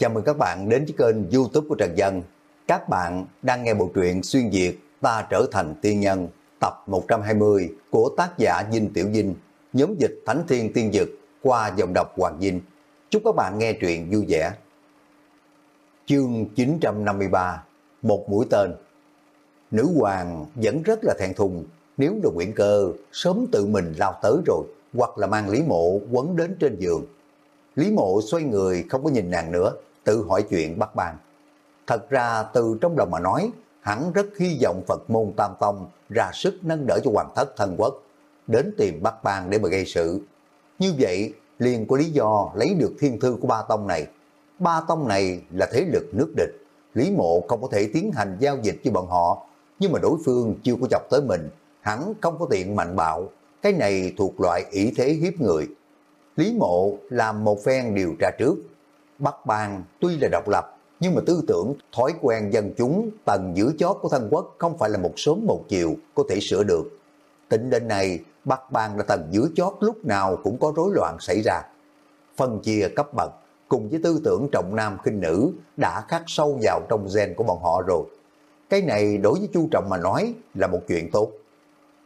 Chào mừng các bạn đến với kênh youtube của Trần Dân. Các bạn đang nghe bộ truyện Xuyên Việt Ta Trở Thành Tiên Nhân tập 120 của tác giả Dinh Tiểu Dinh, nhóm dịch Thánh Thiên Tiên Dực qua dòng đọc Hoàng Dinh. Chúc các bạn nghe truyện vui vẻ. Chương 953 Một mũi tên Nữ hoàng vẫn rất là thẹn thùng nếu là Nguyễn Cơ sớm tự mình lao tới rồi hoặc là mang Lý Mộ quấn đến trên giường. Lý Mộ xoay người không có nhìn nàng nữa, tự hỏi chuyện bắt bàn. Thật ra từ trong lòng mà nói, hắn rất hy vọng Phật môn Tam Tông ra sức nâng đỡ cho hoàng thất thân quốc, đến tìm bắt bàn để mà gây sự. Như vậy, liền có lý do lấy được thiên thư của ba tông này. Ba tông này là thế lực nước địch, Lý Mộ không có thể tiến hành giao dịch với bọn họ, nhưng mà đối phương chưa có chọc tới mình, hắn không có tiện mạnh bạo, cái này thuộc loại ý thế hiếp người. Lý Mộ làm một phen điều tra trước. Bắc Bang tuy là độc lập, nhưng mà tư tưởng, thói quen dân chúng, tầng giữ chót của thân quốc không phải là một sớm một chiều có thể sửa được. Tính đến này, Bắc Bang là tầng dưới chót lúc nào cũng có rối loạn xảy ra. Phân chia cấp bậc cùng với tư tưởng trọng nam khinh nữ đã khắc sâu vào trong gen của bọn họ rồi. Cái này đối với Chu Trọng mà nói là một chuyện tốt.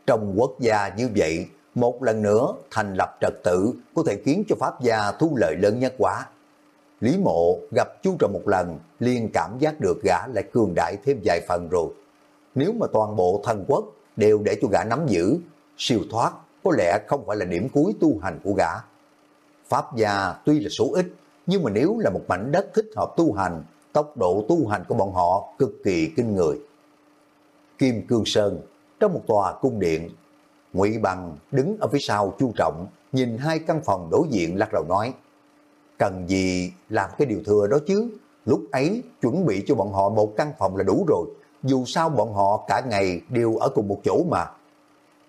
Trong quốc gia như vậy, một lần nữa thành lập trật tự có thể khiến cho Pháp gia thu lợi lớn nhất quá. Lý mộ gặp chú trọng một lần liền cảm giác được gã lại cường đại thêm vài phần rồi. Nếu mà toàn bộ thần quốc đều để cho gã nắm giữ, siêu thoát có lẽ không phải là điểm cuối tu hành của gã. Pháp gia tuy là số ít, nhưng mà nếu là một mảnh đất thích hợp tu hành, tốc độ tu hành của bọn họ cực kỳ kinh người. Kim Cương Sơn, trong một tòa cung điện, Ngụy Bằng đứng ở phía sau Chu Trọng, nhìn hai căn phòng đối diện lắc đầu nói, cần gì làm cái điều thừa đó chứ, lúc ấy chuẩn bị cho bọn họ một căn phòng là đủ rồi, dù sao bọn họ cả ngày đều ở cùng một chỗ mà.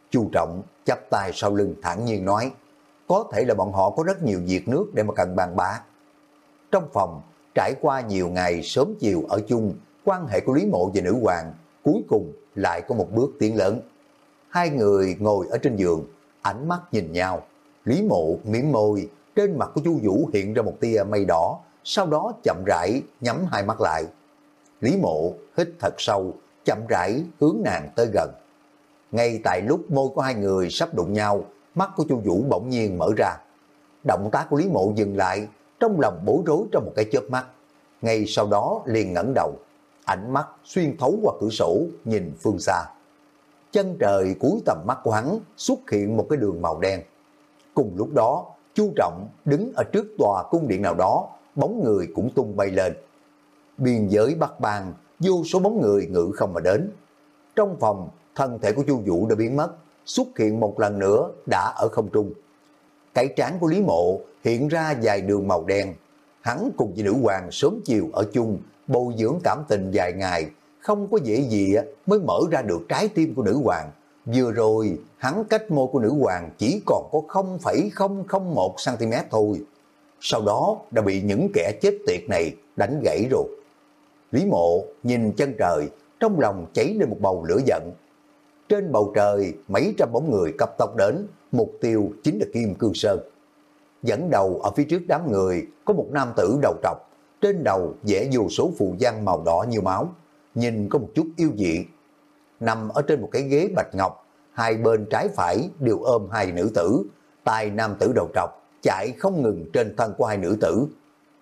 Chu Trọng chắp tay sau lưng thản nhiên nói, có thể là bọn họ có rất nhiều việc nước để mà cần bàn bạc. Trong phòng, trải qua nhiều ngày sớm chiều ở chung, quan hệ của Lý Mộ và Nữ Hoàng cuối cùng lại có một bước tiến lớn. Hai người ngồi ở trên giường, ánh mắt nhìn nhau. Lý Mộ miếm môi, trên mặt của Chu Vũ hiện ra một tia mây đỏ, sau đó chậm rãi nhắm hai mắt lại. Lý Mộ hít thật sâu, chậm rãi hướng nàng tới gần. Ngay tại lúc môi của hai người sắp đụng nhau, mắt của Chu Vũ bỗng nhiên mở ra. Động tác của Lý Mộ dừng lại, trong lòng bối rối trong một cái chớp mắt. Ngay sau đó liền ngẩng đầu, ánh mắt xuyên thấu qua cửa sổ nhìn phương xa. Chân trời cuối tầm mắt của hắn xuất hiện một cái đường màu đen. Cùng lúc đó, Chu Trọng đứng ở trước tòa cung điện nào đó, bóng người cũng tung bay lên. Biên giới Bắc Bang, vô số bóng người ngự không mà đến. Trong phòng, thân thể của Chu Vũ đã biến mất, xuất hiện một lần nữa đã ở không trung. Cái trán của Lý Mộ hiện ra dài đường màu đen. Hắn cùng với nữ hoàng sớm chiều ở chung, bồi dưỡng cảm tình dài ngày, không có dễ gì mới mở ra được trái tim của nữ hoàng. Vừa rồi, hắn cách môi của nữ hoàng chỉ còn có 0,001cm thôi. Sau đó đã bị những kẻ chết tiệt này đánh gãy rồi. Lý mộ nhìn chân trời, trong lòng cháy lên một bầu lửa giận. Trên bầu trời, mấy trăm bóng người cấp tốc đến, mục tiêu chính là Kim Cương Sơn. Dẫn đầu ở phía trước đám người có một nam tử đầu trọc, trên đầu vẽ dù số phù văn màu đỏ như máu, nhìn có một chút yêu dị. Nằm ở trên một cái ghế bạch ngọc, hai bên trái phải đều ôm hai nữ tử, tay nam tử đầu trọc chạy không ngừng trên thân của hai nữ tử.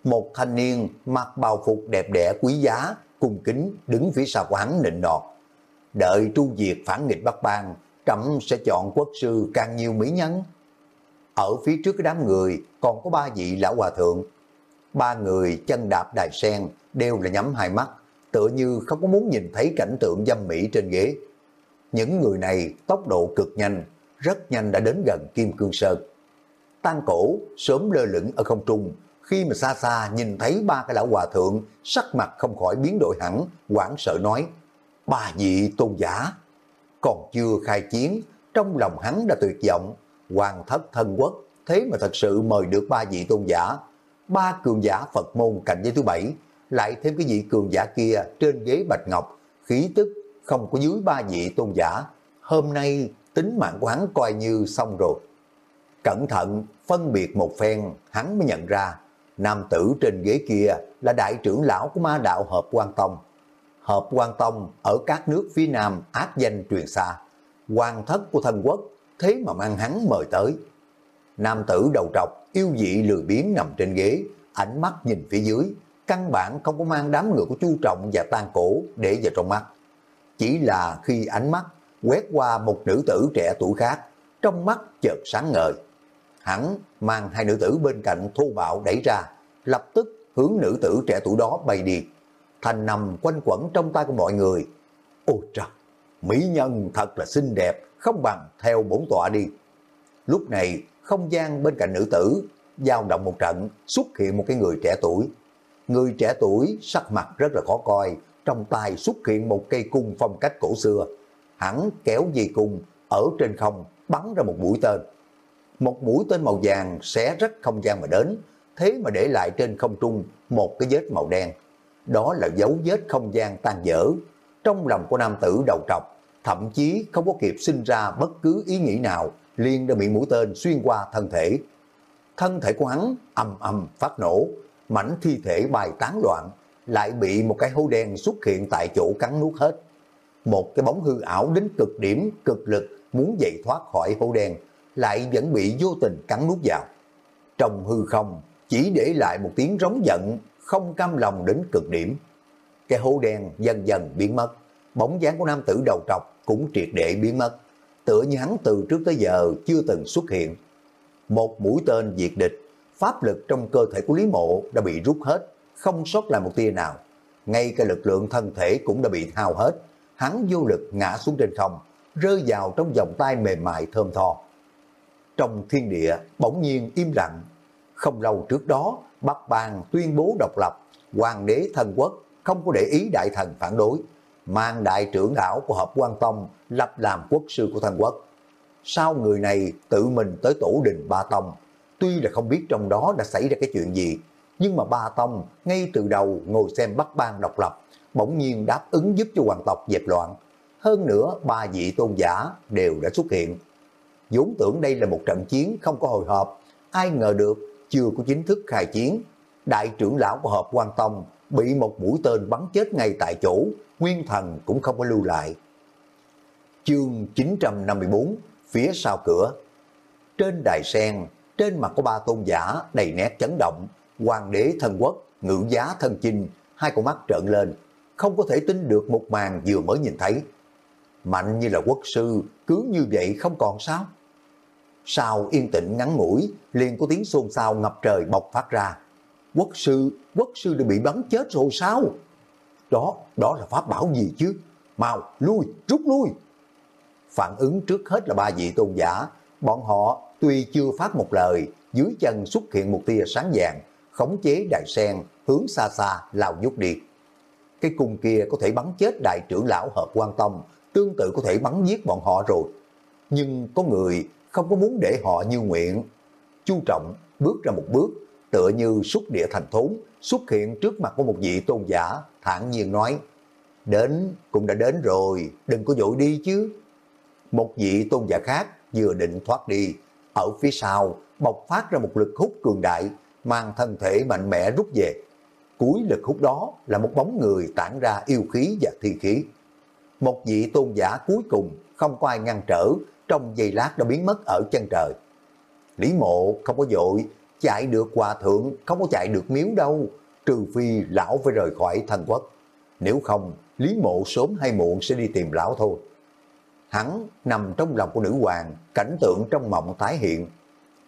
Một thanh niên mặc bào phục đẹp đẽ quý giá, cung kính đứng phía sau của hắn nịnh nọt. Đợi tru diệt phản nghịch Bắc Bang, Trẫm sẽ chọn quốc sư càng nhiều mỹ nhân. Ở phía trước cái đám người còn có ba vị lão hòa thượng. Ba người chân đạp đài sen đều là nhắm hai mắt, tựa như không có muốn nhìn thấy cảnh tượng dâm mỹ trên ghế. Những người này tốc độ cực nhanh, rất nhanh đã đến gần Kim Cương Sơn. Tan cổ sớm lơ lửng ở không trung, khi mà xa xa nhìn thấy ba cái lão hòa thượng, sắc mặt không khỏi biến đổi hẳn, quảng sợ nói, ba vị tôn giả. Còn chưa khai chiến, trong lòng hắn đã tuyệt vọng, hoàng thất thân quốc, thế mà thật sự mời được ba vị tôn giả. Ba cường giả Phật môn cạnh giới thứ bảy, lại thêm cái vị cường giả kia trên ghế bạch ngọc, khí tức không có dưới ba vị tôn giả. Hôm nay tính mạng của hắn coi như xong rồi. Cẩn thận phân biệt một phen, hắn mới nhận ra, Nam tử trên ghế kia là đại trưởng lão của ma đạo Hợp quan Tông. Hợp quan Tông ở các nước phía Nam ác danh truyền xa. Hoàng thất của thần quốc thế mà mang hắn mời tới. Nam tử đầu trọc, yêu dị lười biếng nằm trên ghế, ánh mắt nhìn phía dưới, căn bản không có mang đám người của Chu Trọng và Tan Cổ để vào trong mắt. Chỉ là khi ánh mắt quét qua một nữ tử trẻ tuổi khác, trong mắt chợt sáng ngời. Hắn mang hai nữ tử bên cạnh thô bạo đẩy ra, lập tức hướng nữ tử trẻ tuổi đó bay đi. Thành nằm quanh quẩn trong tay của mọi người. Ôi trời, mỹ nhân thật là xinh đẹp, không bằng theo bổn tọa đi. Lúc này, không gian bên cạnh nữ tử, dao động một trận, xuất hiện một cái người trẻ tuổi. Người trẻ tuổi sắc mặt rất là khó coi, trong tay xuất hiện một cây cung phong cách cổ xưa. Hắn kéo dây cung, ở trên không bắn ra một mũi tên. Một mũi tên màu vàng xé rách không gian mà đến, thế mà để lại trên không trung một cái vết màu đen. Đó là dấu vết không gian tan dở. Trong lòng của nam tử đầu trọc, thậm chí không có kịp sinh ra bất cứ ý nghĩ nào, liền đã bị mũi tên xuyên qua thân thể. Thân thể của hắn ầm ầm phát nổ, mảnh thi thể bài tán loạn, lại bị một cái hố đen xuất hiện tại chỗ cắn nuốt hết. Một cái bóng hư ảo đến cực điểm, cực lực muốn dậy thoát khỏi hố đen, lại vẫn bị vô tình cắn nuốt vào. Trong hư không, chỉ để lại một tiếng rống giận, không cam lòng đến cực điểm. Cái hố đen dần dần biến mất, bóng dáng của nam tử đầu trọc cũng triệt để biến mất. Tựa như hắn từ trước tới giờ chưa từng xuất hiện. Một mũi tên diệt địch, pháp lực trong cơ thể của Lý Mộ đã bị rút hết, không sót lại một tia nào. Ngay cả lực lượng thân thể cũng đã bị hao hết, hắn vô lực ngã xuống trên không, rơi vào trong vòng tay mềm mại thơm tho. Trong thiên địa bỗng nhiên im lặng. Không lâu trước đó, Bắc Bang tuyên bố độc lập, hoàng đế thần quốc không có để ý đại thần phản đối, mang đại trưởng đảo của Hợp quan Tông lập làm quốc sư của thần quốc. Sao người này tự mình tới tổ đình Ba Tông, tuy là không biết trong đó đã xảy ra cái chuyện gì, nhưng mà Ba Tông ngay từ đầu ngồi xem Bắc Bang độc lập, bỗng nhiên đáp ứng giúp cho hoàng tộc dẹp loạn. Hơn nữa, ba vị tôn giả đều đã xuất hiện. vốn tưởng đây là một trận chiến không có hồi hộp, ai ngờ được chưa có chính thức khai chiến. Đại trưởng lão của Hợp quan Tông bị một mũi tên bắn chết ngay tại chỗ, nguyên thần cũng không có lưu lại. Chương 954, phía sau cửa. Trên đài sen, trên mặt của ba tôn giả đầy nét chấn động, hoàng đế thần quốc, ngự giá thân chinh, hai con mắt trợn lên, không có thể tin được một màn vừa mới nhìn thấy. Mạnh như là quốc sư, cứ như vậy không còn sao? Sau yên tĩnh ngắn ngủi, liền có tiếng xôn xao ngập trời bộc phát ra. Quốc sư, quốc sư đã bị bắn chết rồi sao? Đó, đó là pháp bảo gì chứ? Mau, lui, rút lui. Phản ứng trước hết là ba vị tôn giả. Bọn họ tuy chưa phát một lời, dưới chân xuất hiện một tia sáng vàng, khống chế đại sen, hướng xa xa lao nhút đi. Cái cung kia có thể bắn chết đại trưởng lão hợp quan tâm tương tự có thể bắn giết bọn họ rồi. Nhưng có người không có muốn để họ như nguyện. Chu Trọng bước ra một bước, tựa như xuất địa thành thốn, xuất hiện trước mặt của một vị tôn giả, thản nhiên nói, đến cũng đã đến rồi, đừng có dội đi chứ. Một vị tôn giả khác vừa định thoát đi, ở phía sau bộc phát ra một lực hút cường đại, mang thân thể mạnh mẽ rút về. Cuối lực hút đó là một bóng người tản ra yêu khí và thi khí. Một vị tôn giả cuối cùng không có ai ngăn trở, trong giây lát đã biến mất ở chân trời. Lý mộ không có dội, chạy được hòa thượng không có chạy được miếu đâu, trừ phi lão phải rời khỏi thần quốc. Nếu không, Lý mộ sớm hay muộn sẽ đi tìm lão thôi. Hắn nằm trong lòng của nữ hoàng, cảnh tượng trong mộng tái hiện.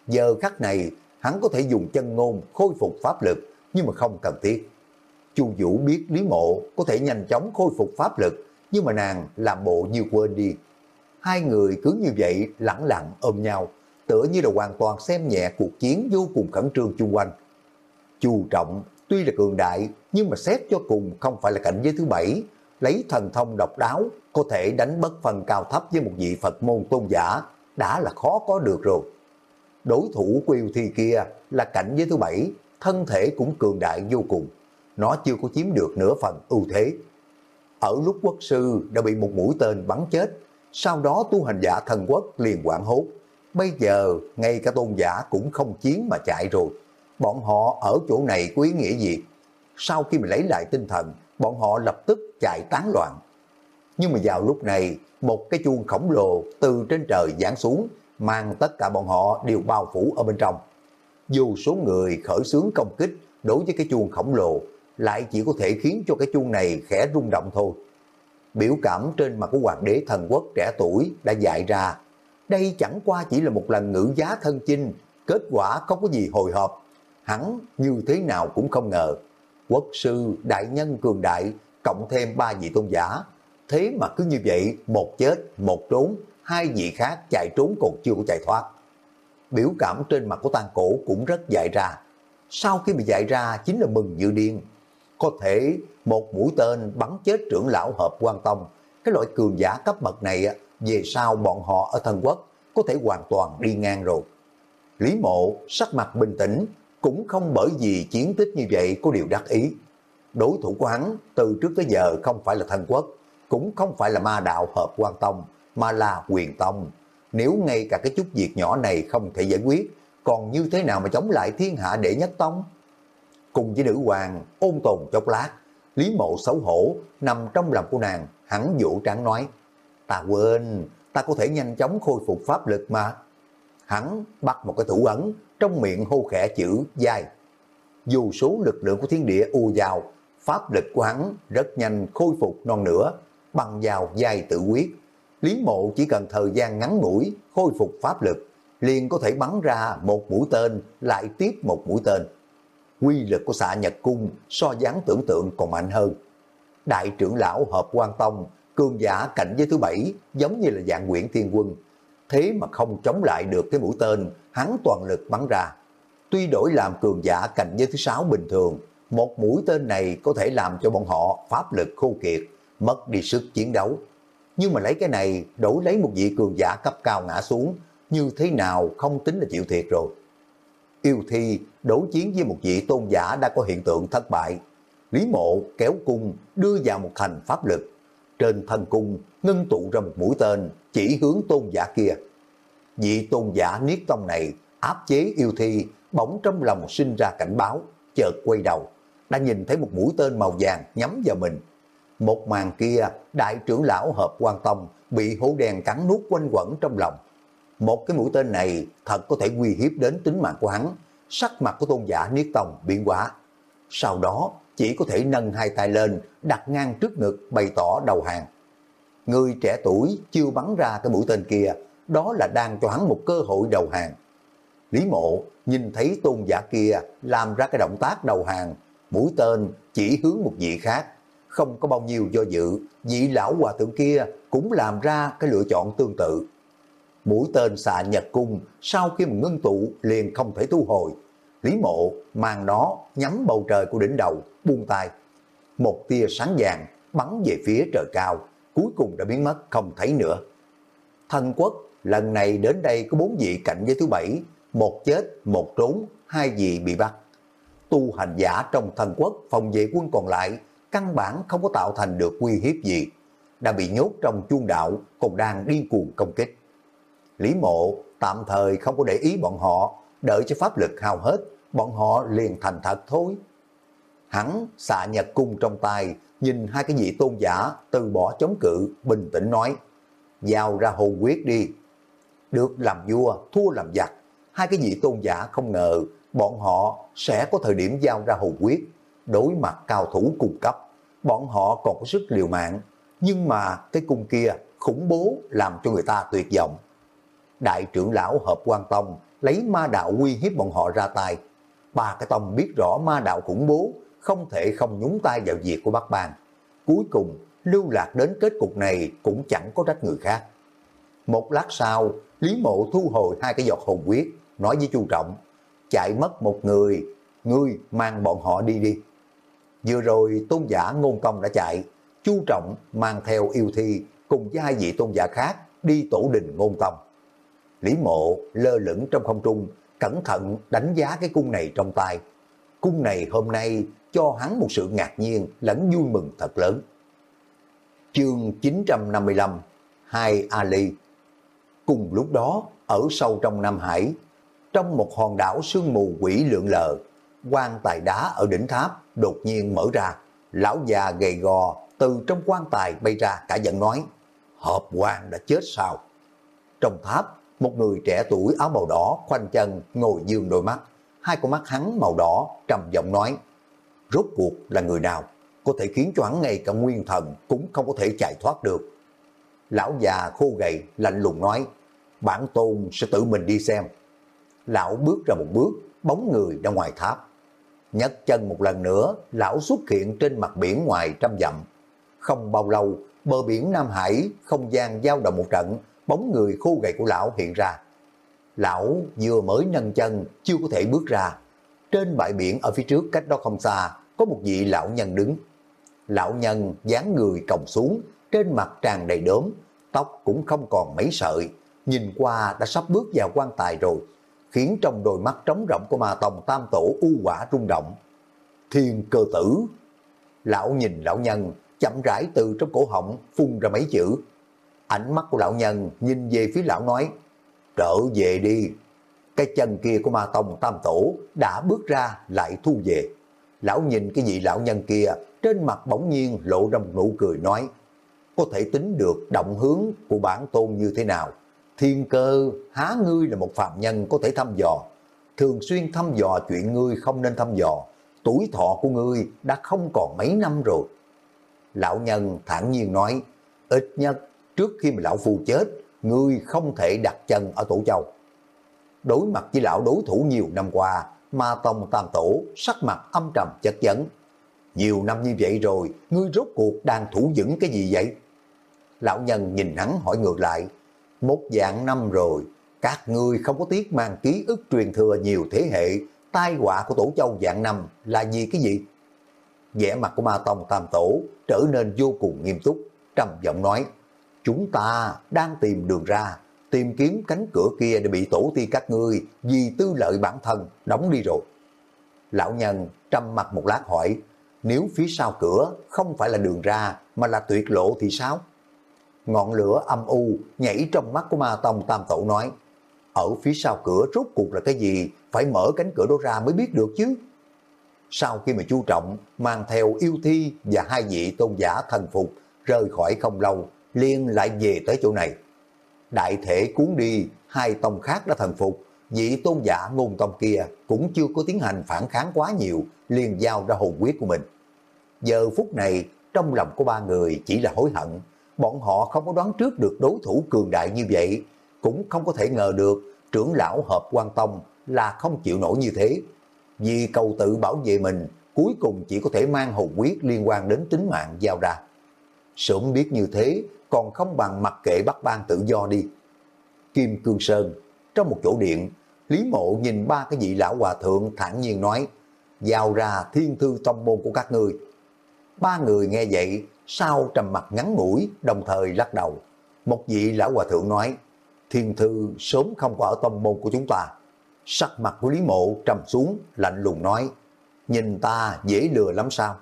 Giờ khắc này, hắn có thể dùng chân ngôn khôi phục pháp lực, nhưng mà không cần thiết. Chu Vũ biết Lý Mộ có thể nhanh chóng khôi phục pháp lực, nhưng mà nàng làm bộ như quên đi. Hai người cứ như vậy lẳng lặng ôm nhau, tựa như là hoàn toàn xem nhẹ cuộc chiến vô cùng khẩn trương chung quanh. Chu Trọng tuy là cường đại, nhưng mà xét cho cùng không phải là cảnh giới thứ bảy, lấy thần thông độc đáo, có thể đánh bất phần cao thấp với một vị Phật môn tôn giả, đã là khó có được rồi. Đối thủ của yêu thi kia là cảnh giới thứ bảy, thân thể cũng cường đại vô cùng. Nó chưa có chiếm được nửa phần ưu thế. Ở lúc quốc sư đã bị một mũi tên bắn chết, sau đó tu hành giả thần quốc liền quảng hốt. Bây giờ, ngay cả tôn giả cũng không chiến mà chạy rồi. bọn họ ở chỗ này có ý nghĩa gì? Sau khi mình lấy lại tinh thần, bọn họ lập tức chạy tán loạn. Nhưng mà vào lúc này, một cái chuông khổng lồ từ trên trời giáng xuống, mang tất cả bọn họ đều bao phủ ở bên trong. Dù số người khởi xướng công kích đối với cái chuông khổng lồ, lại chỉ có thể khiến cho cái chuông này khẽ rung động thôi. Biểu cảm trên mặt của hoàng đế thần quốc trẻ tuổi đã dạy ra, đây chẳng qua chỉ là một lần ngữ giá thân chinh, kết quả không có gì hồi hộp. Hắn như thế nào cũng không ngờ, quốc sư, đại nhân cường đại, cộng thêm ba vị tôn giả, Thế mà cứ như vậy, một chết, một trốn, hai vị khác chạy trốn còn chưa có chạy thoát. Biểu cảm trên mặt của tang cổ cũng rất dại ra. Sau khi bị dại ra chính là mừng dự điên. Có thể một mũi tên bắn chết trưởng lão hợp quan tông. Cái loại cường giả cấp bậc này về sau bọn họ ở thần quốc có thể hoàn toàn đi ngang rồi. Lý mộ sắc mặt bình tĩnh cũng không bởi vì chiến tích như vậy có điều đắc ý. Đối thủ của hắn từ trước tới giờ không phải là thần quốc cũng không phải là ma đạo hợp quan tông, mà là quyền tông. Nếu ngay cả cái chút việc nhỏ này không thể giải quyết, còn như thế nào mà chống lại thiên hạ đệ nhất tông? Cùng với nữ hoàng ôn tồn chốc lát, Lý mộ xấu hổ nằm trong lòng của nàng, hắn vũ tráng nói, ta quên, ta có thể nhanh chóng khôi phục pháp lực mà. Hắn bắt một cái thủ ấn, trong miệng hô khẽ chữ dài. Dù số lực lượng của thiên địa u vào, pháp lực của hắn rất nhanh khôi phục non nữa, bằng vào dài tự quyết. Lý mộ chỉ cần thời gian ngắn ngủi khôi phục pháp lực, liền có thể bắn ra một mũi tên lại tiếp một mũi tên. Quy lực của xạ Nhật Cung so dáng tưởng tượng còn mạnh hơn. Đại trưởng lão hợp quan tông, cường giả cảnh giới thứ bảy giống như là dạng Nguyễn Thiên Quân. Thế mà không chống lại được cái mũi tên, hắn toàn lực bắn ra. Tuy đổi làm cường giả cảnh giới thứ sáu bình thường, một mũi tên này có thể làm cho bọn họ pháp lực khô kiệt, mất đi sức chiến đấu. Nhưng mà lấy cái này đổi lấy một vị cường giả cấp cao ngã xuống, như thế nào không tính là chịu thiệt rồi. Yêu thi đối chiến với một vị tôn giả đã có hiện tượng thất bại. Lý mộ kéo cung đưa vào một thành pháp lực. Trên thân cung ngân tụ ra một mũi tên chỉ hướng tôn giả kia. Vị tôn giả niết tông này áp chế yêu thi bỗng trong lòng sinh ra cảnh báo, chợt quay đầu, đã nhìn thấy một mũi tên màu vàng nhắm vào mình một màn kia, đại trưởng lão hợp quan tông bị hổ đèn cắn nuốt quanh quẩn trong lòng. Một cái mũi tên này thật có thể uy hiếp đến tính mạng của hắn. Sắc mặt của tôn giả Niết Tông biến quả. Sau đó, chỉ có thể nâng hai tay lên, đặt ngang trước ngực bày tỏ đầu hàng. Người trẻ tuổi chưa bắn ra cái mũi tên kia, đó là đang cho hắn một cơ hội đầu hàng. Lý mộ nhìn thấy tôn giả kia làm ra cái động tác đầu hàng, mũi tên chỉ hướng một vị khác, không có bao nhiêu do dự, vị lão hòa thượng kia cũng làm ra cái lựa chọn tương tự. Mũi tên xạ nhật cung sau khi mà ngưng tụ liền không thể thu hồi. Lý mộ mang nó nhắm bầu trời của đỉnh đầu, buông tay. Một tia sáng vàng bắn về phía trời cao, cuối cùng đã biến mất không thấy nữa. Thần quốc lần này đến đây có bốn vị cạnh với thứ bảy, một chết, một trốn, hai vị bị bắt. Tu hành giả trong thần quốc phòng vệ quân còn lại căn bản không có tạo thành được uy hiếp gì, đã bị nhốt trong chuông đạo còn đang điên cuồng công kích. Lý mộ tạm thời không có để ý bọn họ, đợi cho pháp lực hao hết, bọn họ liền thành thật thôi. Hắn xạ nhật cung trong tay, nhìn hai cái vị tôn giả từ bỏ chống cự, bình tĩnh nói, giao ra hồn quyết đi. Được làm vua, thua làm giặc, hai cái vị tôn giả không ngờ bọn họ sẽ có thời điểm giao ra hồn quyết, đối mặt cao thủ cung cấp bọn họ còn có sức liều mạng, nhưng mà cái cung kia khủng bố làm cho người ta tuyệt vọng. Đại trưởng lão hợp quan tông lấy ma đạo uy hiếp bọn họ ra tay. Ba cái tông biết rõ ma đạo khủng bố, không thể không nhúng tay vào việc của Bắc Bang. Cuối cùng, lưu lạc đến kết cục này cũng chẳng có trách người khác. Một lát sau, Lý Mộ thu hồi hai cái giọt hồn quyết, nói với Chu Trọng, chạy mất một người, ngươi mang bọn họ đi đi. Vừa rồi tôn giả ngôn công đã chạy, Chu Trọng mang theo yêu thi cùng với hai vị tôn giả khác đi tổ đình ngôn tông. Lý mộ lơ lửng trong không trung, cẩn thận đánh giá cái cung này trong tay. Cung này hôm nay cho hắn một sự ngạc nhiên lẫn vui mừng thật lớn. Chương 955 Hai Ali Cùng lúc đó, ở sâu trong Nam Hải, trong một hòn đảo sương mù quỷ lượng lờ, quan tài đá ở đỉnh tháp đột nhiên mở ra, lão già gầy gò từ trong quan tài bay ra cả giận nói, hợp quan đã chết sao? Trong tháp, một người trẻ tuổi áo màu đỏ khoanh chân ngồi dương đôi mắt, hai con mắt hắn màu đỏ trầm giọng nói, rốt cuộc là người nào, có thể khiến cho hắn ngay cả nguyên thần cũng không có thể chạy thoát được. Lão già khô gầy lạnh lùng nói, bản tôn sẽ tự mình đi xem. Lão bước ra một bước, bóng người ra ngoài tháp. Nhấc chân một lần nữa, lão xuất hiện trên mặt biển ngoài trăm dặm. Không bao lâu, bờ biển Nam Hải, không gian giao động một trận, bóng người khô gầy của lão hiện ra. Lão vừa mới nâng chân, chưa có thể bước ra. Trên bãi biển ở phía trước cách đó không xa, có một vị lão nhân đứng. Lão nhân dáng người còng xuống, trên mặt tràn đầy đốm, tóc cũng không còn mấy sợi, nhìn qua đã sắp bước vào quan tài rồi, khiến trong đôi mắt trống rỗng của ma tòng tam tổ u quả rung động. Thiên cơ tử. Lão nhìn lão nhân, chậm rãi từ trong cổ họng phun ra mấy chữ. Ánh mắt của lão nhân nhìn về phía lão nói, trở về đi. Cái chân kia của ma tòng tam tổ đã bước ra lại thu về. Lão nhìn cái vị lão nhân kia, trên mặt bỗng nhiên lộ ra một nụ cười nói, có thể tính được động hướng của bản tôn như thế nào. Thiên cơ, há ngươi là một phạm nhân có thể thăm dò. Thường xuyên thăm dò chuyện ngươi không nên thăm dò. Tuổi thọ của ngươi đã không còn mấy năm rồi. Lão nhân thản nhiên nói, ít nhất trước khi mà lão phu chết, ngươi không thể đặt chân ở Tổ Châu. Đối mặt với lão đối thủ nhiều năm qua, Ma Tông Tam Tổ sắc mặt âm trầm chất vấn. Nhiều năm như vậy rồi, ngươi rốt cuộc đang thủ vững cái gì vậy? Lão nhân nhìn hắn hỏi ngược lại, một dạng năm rồi, các ngươi không có tiếc mang ký ức truyền thừa nhiều thế hệ, tai họa của tổ châu dạng năm là gì cái gì? vẻ mặt của ma tông tam tổ trở nên vô cùng nghiêm túc, trầm giọng nói, chúng ta đang tìm đường ra, tìm kiếm cánh cửa kia để bị tổ ti các ngươi vì tư lợi bản thân đóng đi rồi. Lão nhân trầm mặt một lát hỏi, nếu phía sau cửa không phải là đường ra mà là tuyệt lộ thì sao? Ngọn lửa âm u nhảy trong mắt của ma tông tam tổ nói, ở phía sau cửa rốt cuộc là cái gì, phải mở cánh cửa đó ra mới biết được chứ. Sau khi mà chu trọng mang theo yêu thi và hai vị tôn giả thần phục rời khỏi không lâu, liên lại về tới chỗ này. Đại thể cuốn đi, hai tông khác đã thần phục, vị tôn giả ngôn tông kia cũng chưa có tiến hành phản kháng quá nhiều, liền giao ra hồn quyết của mình. Giờ phút này, trong lòng của ba người chỉ là hối hận, bọn họ không có đoán trước được đối thủ cường đại như vậy, cũng không có thể ngờ được trưởng lão hợp quan tông là không chịu nổi như thế. Vì cầu tự bảo vệ mình, cuối cùng chỉ có thể mang hồn quyết liên quan đến tính mạng giao ra. Sớm biết như thế, còn không bằng mặc kệ bắt ban tự do đi. Kim Cương Sơn, trong một chỗ điện, Lý Mộ nhìn ba cái vị lão hòa thượng thản nhiên nói, giao ra thiên thư tông môn của các ngươi. Ba người nghe vậy, sau trầm mặt ngắn ngủi, đồng thời lắc đầu. Một vị lão hòa thượng nói, thiên thư sớm không có ở tông môn của chúng ta. Sắc mặt của Lý Mộ trầm xuống, lạnh lùng nói, nhìn ta dễ lừa lắm sao?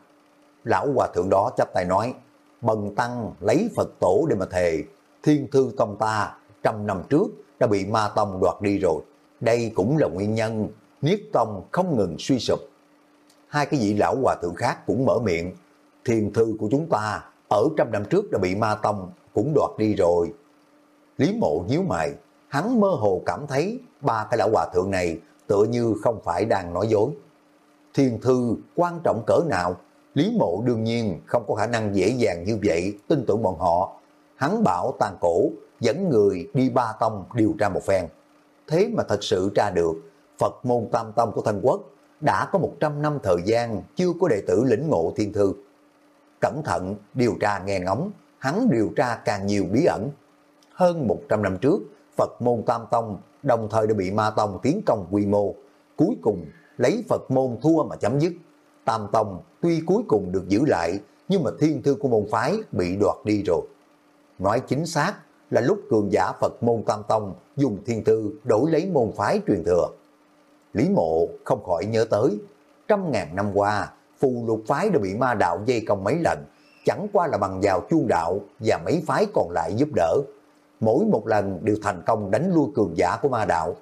Lão hòa thượng đó chắp tay nói, bần tăng lấy Phật tổ để mà thề, thiên thư tông ta trăm năm trước đã bị ma tông đoạt đi rồi. Đây cũng là nguyên nhân Niết Tông không ngừng suy sụp. Hai cái vị lão hòa thượng khác cũng mở miệng, thiền thư của chúng ta ở trăm năm trước đã bị ma tông cũng đoạt đi rồi. Lý mộ nhíu mày, hắn mơ hồ cảm thấy ba cái lão hòa thượng này tựa như không phải đang nói dối. Thiền thư quan trọng cỡ nào, Lý mộ đương nhiên không có khả năng dễ dàng như vậy tin tưởng bọn họ. Hắn bảo tàn cổ dẫn người đi ba tông điều tra một phen. Thế mà thật sự tra được, Phật môn tam tông của Thanh Quốc đã có 100 năm thời gian chưa có đệ tử lĩnh ngộ thiên thư cẩn thận điều tra nghe ngóng, hắn điều tra càng nhiều bí ẩn. Hơn 100 năm trước, Phật môn Tam Tông đồng thời đã bị Ma Tông tiến công quy mô, cuối cùng lấy Phật môn thua mà chấm dứt. Tam Tông tuy cuối cùng được giữ lại, nhưng mà thiên thư của môn phái bị đoạt đi rồi. Nói chính xác là lúc cường giả Phật môn Tam Tông dùng thiên thư đổi lấy môn phái truyền thừa. Lý mộ không khỏi nhớ tới, trăm ngàn năm qua, phù lục phái đã bị ma đạo dây công mấy lần, chẳng qua là bằng vào chuông đạo và mấy phái còn lại giúp đỡ. Mỗi một lần đều thành công đánh lui cường giả của ma đạo.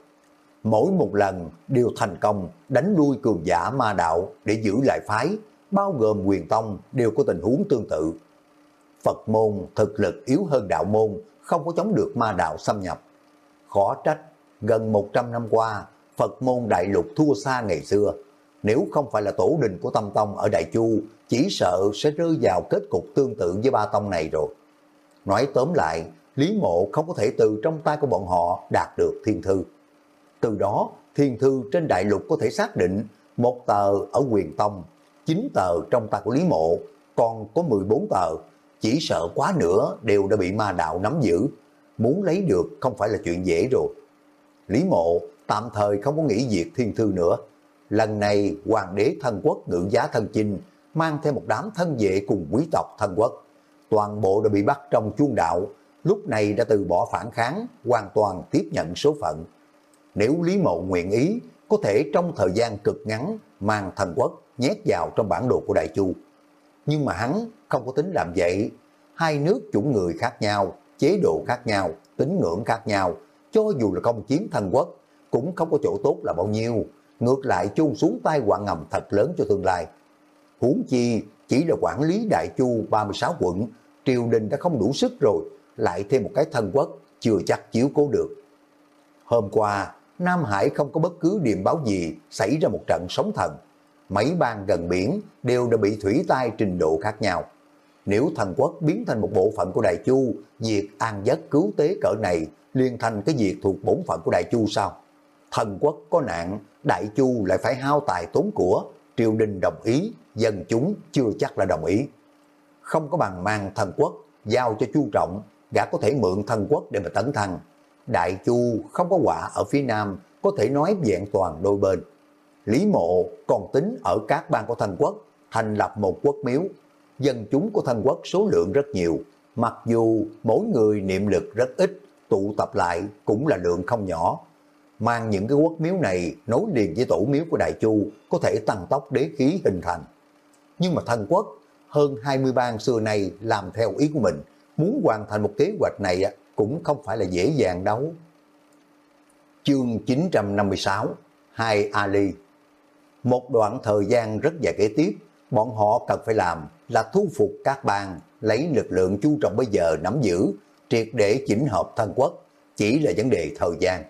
mỗi một lần đều thành công đánh lui cường giả ma đạo để giữ lại phái, bao gồm quyền tông đều có tình huống tương tự. Phật môn thực lực yếu hơn đạo môn, không có chống được ma đạo xâm nhập. Khó trách, gần 100 năm qua, Phật môn đại lục thua xa ngày xưa. Nếu không phải là tổ đình của Tâm Tông ở Đại Chu, chỉ sợ sẽ rơi vào kết cục tương tự với ba tông này rồi. Nói tóm lại, Lý Mộ không có thể từ trong tay của bọn họ đạt được thiên thư. Từ đó, thiên thư trên đại lục có thể xác định một tờ ở quyền tông, 9 tờ trong tay của Lý Mộ, còn có 14 tờ, chỉ sợ quá nữa đều đã bị ma đạo nắm giữ. Muốn lấy được không phải là chuyện dễ rồi. Lý Mộ tạm thời không có nghĩ việc thiên thư nữa. Lần này hoàng đế thân quốc ngự giá thân chinh mang theo một đám thân vệ cùng quý tộc thân quốc. Toàn bộ đã bị bắt trong chuông đạo, lúc này đã từ bỏ phản kháng, hoàn toàn tiếp nhận số phận. Nếu Lý Mộ nguyện ý, có thể trong thời gian cực ngắn mang thần quốc nhét vào trong bản đồ của Đại Chu. Nhưng mà hắn không có tính làm vậy. Hai nước chủng người khác nhau, chế độ khác nhau, tín ngưỡng khác nhau, cho dù là công chiến thần quốc, cũng không có chỗ tốt là bao nhiêu. Ngược lại chôn xuống tai quạng ngầm thật lớn cho tương lai. Huống chi chỉ là quản lý Đại Chu 36 quận, triều đình đã không đủ sức rồi, lại thêm một cái thần quốc, chưa chắc chiếu cố được. Hôm qua, Nam Hải không có bất cứ điềm báo gì xảy ra một trận sóng thần. Mấy bang gần biển đều đã bị thủy tai trình độ khác nhau. Nếu thần quốc biến thành một bộ phận của Đại Chu, việc an giấc cứu tế cỡ này liên thành cái việc thuộc bổn phận của Đại Chu sao? Thần quốc có nạn, Đại Chu lại phải hao tài tốn của, triều đình đồng ý, dân chúng chưa chắc là đồng ý. Không có bằng mang thần quốc, giao cho Chu Trọng, gã có thể mượn thần quốc để mà tấn thăng. Đại Chu không có quả ở phía Nam, có thể nói vẹn toàn đôi bên. Lý Mộ còn tính ở các bang của thần quốc, thành lập một quốc miếu. Dân chúng của thần quốc số lượng rất nhiều, mặc dù mỗi người niệm lực rất ít, tụ tập lại cũng là lượng không nhỏ. Mang những cái quốc miếu này nối liền với tổ miếu của Đại Chu có thể tăng tốc đế khí hình thành. Nhưng mà thần quốc hơn 20 bang xưa này làm theo ý của mình, muốn hoàn thành một kế hoạch này cũng không phải là dễ dàng đâu. Chương 956 Hai Ali Một đoạn thời gian rất dài kế tiếp, bọn họ cần phải làm là thu phục các bang, lấy lực lượng chu trọng bây giờ nắm giữ, triệt để chỉnh hợp thân quốc, chỉ là vấn đề thời gian.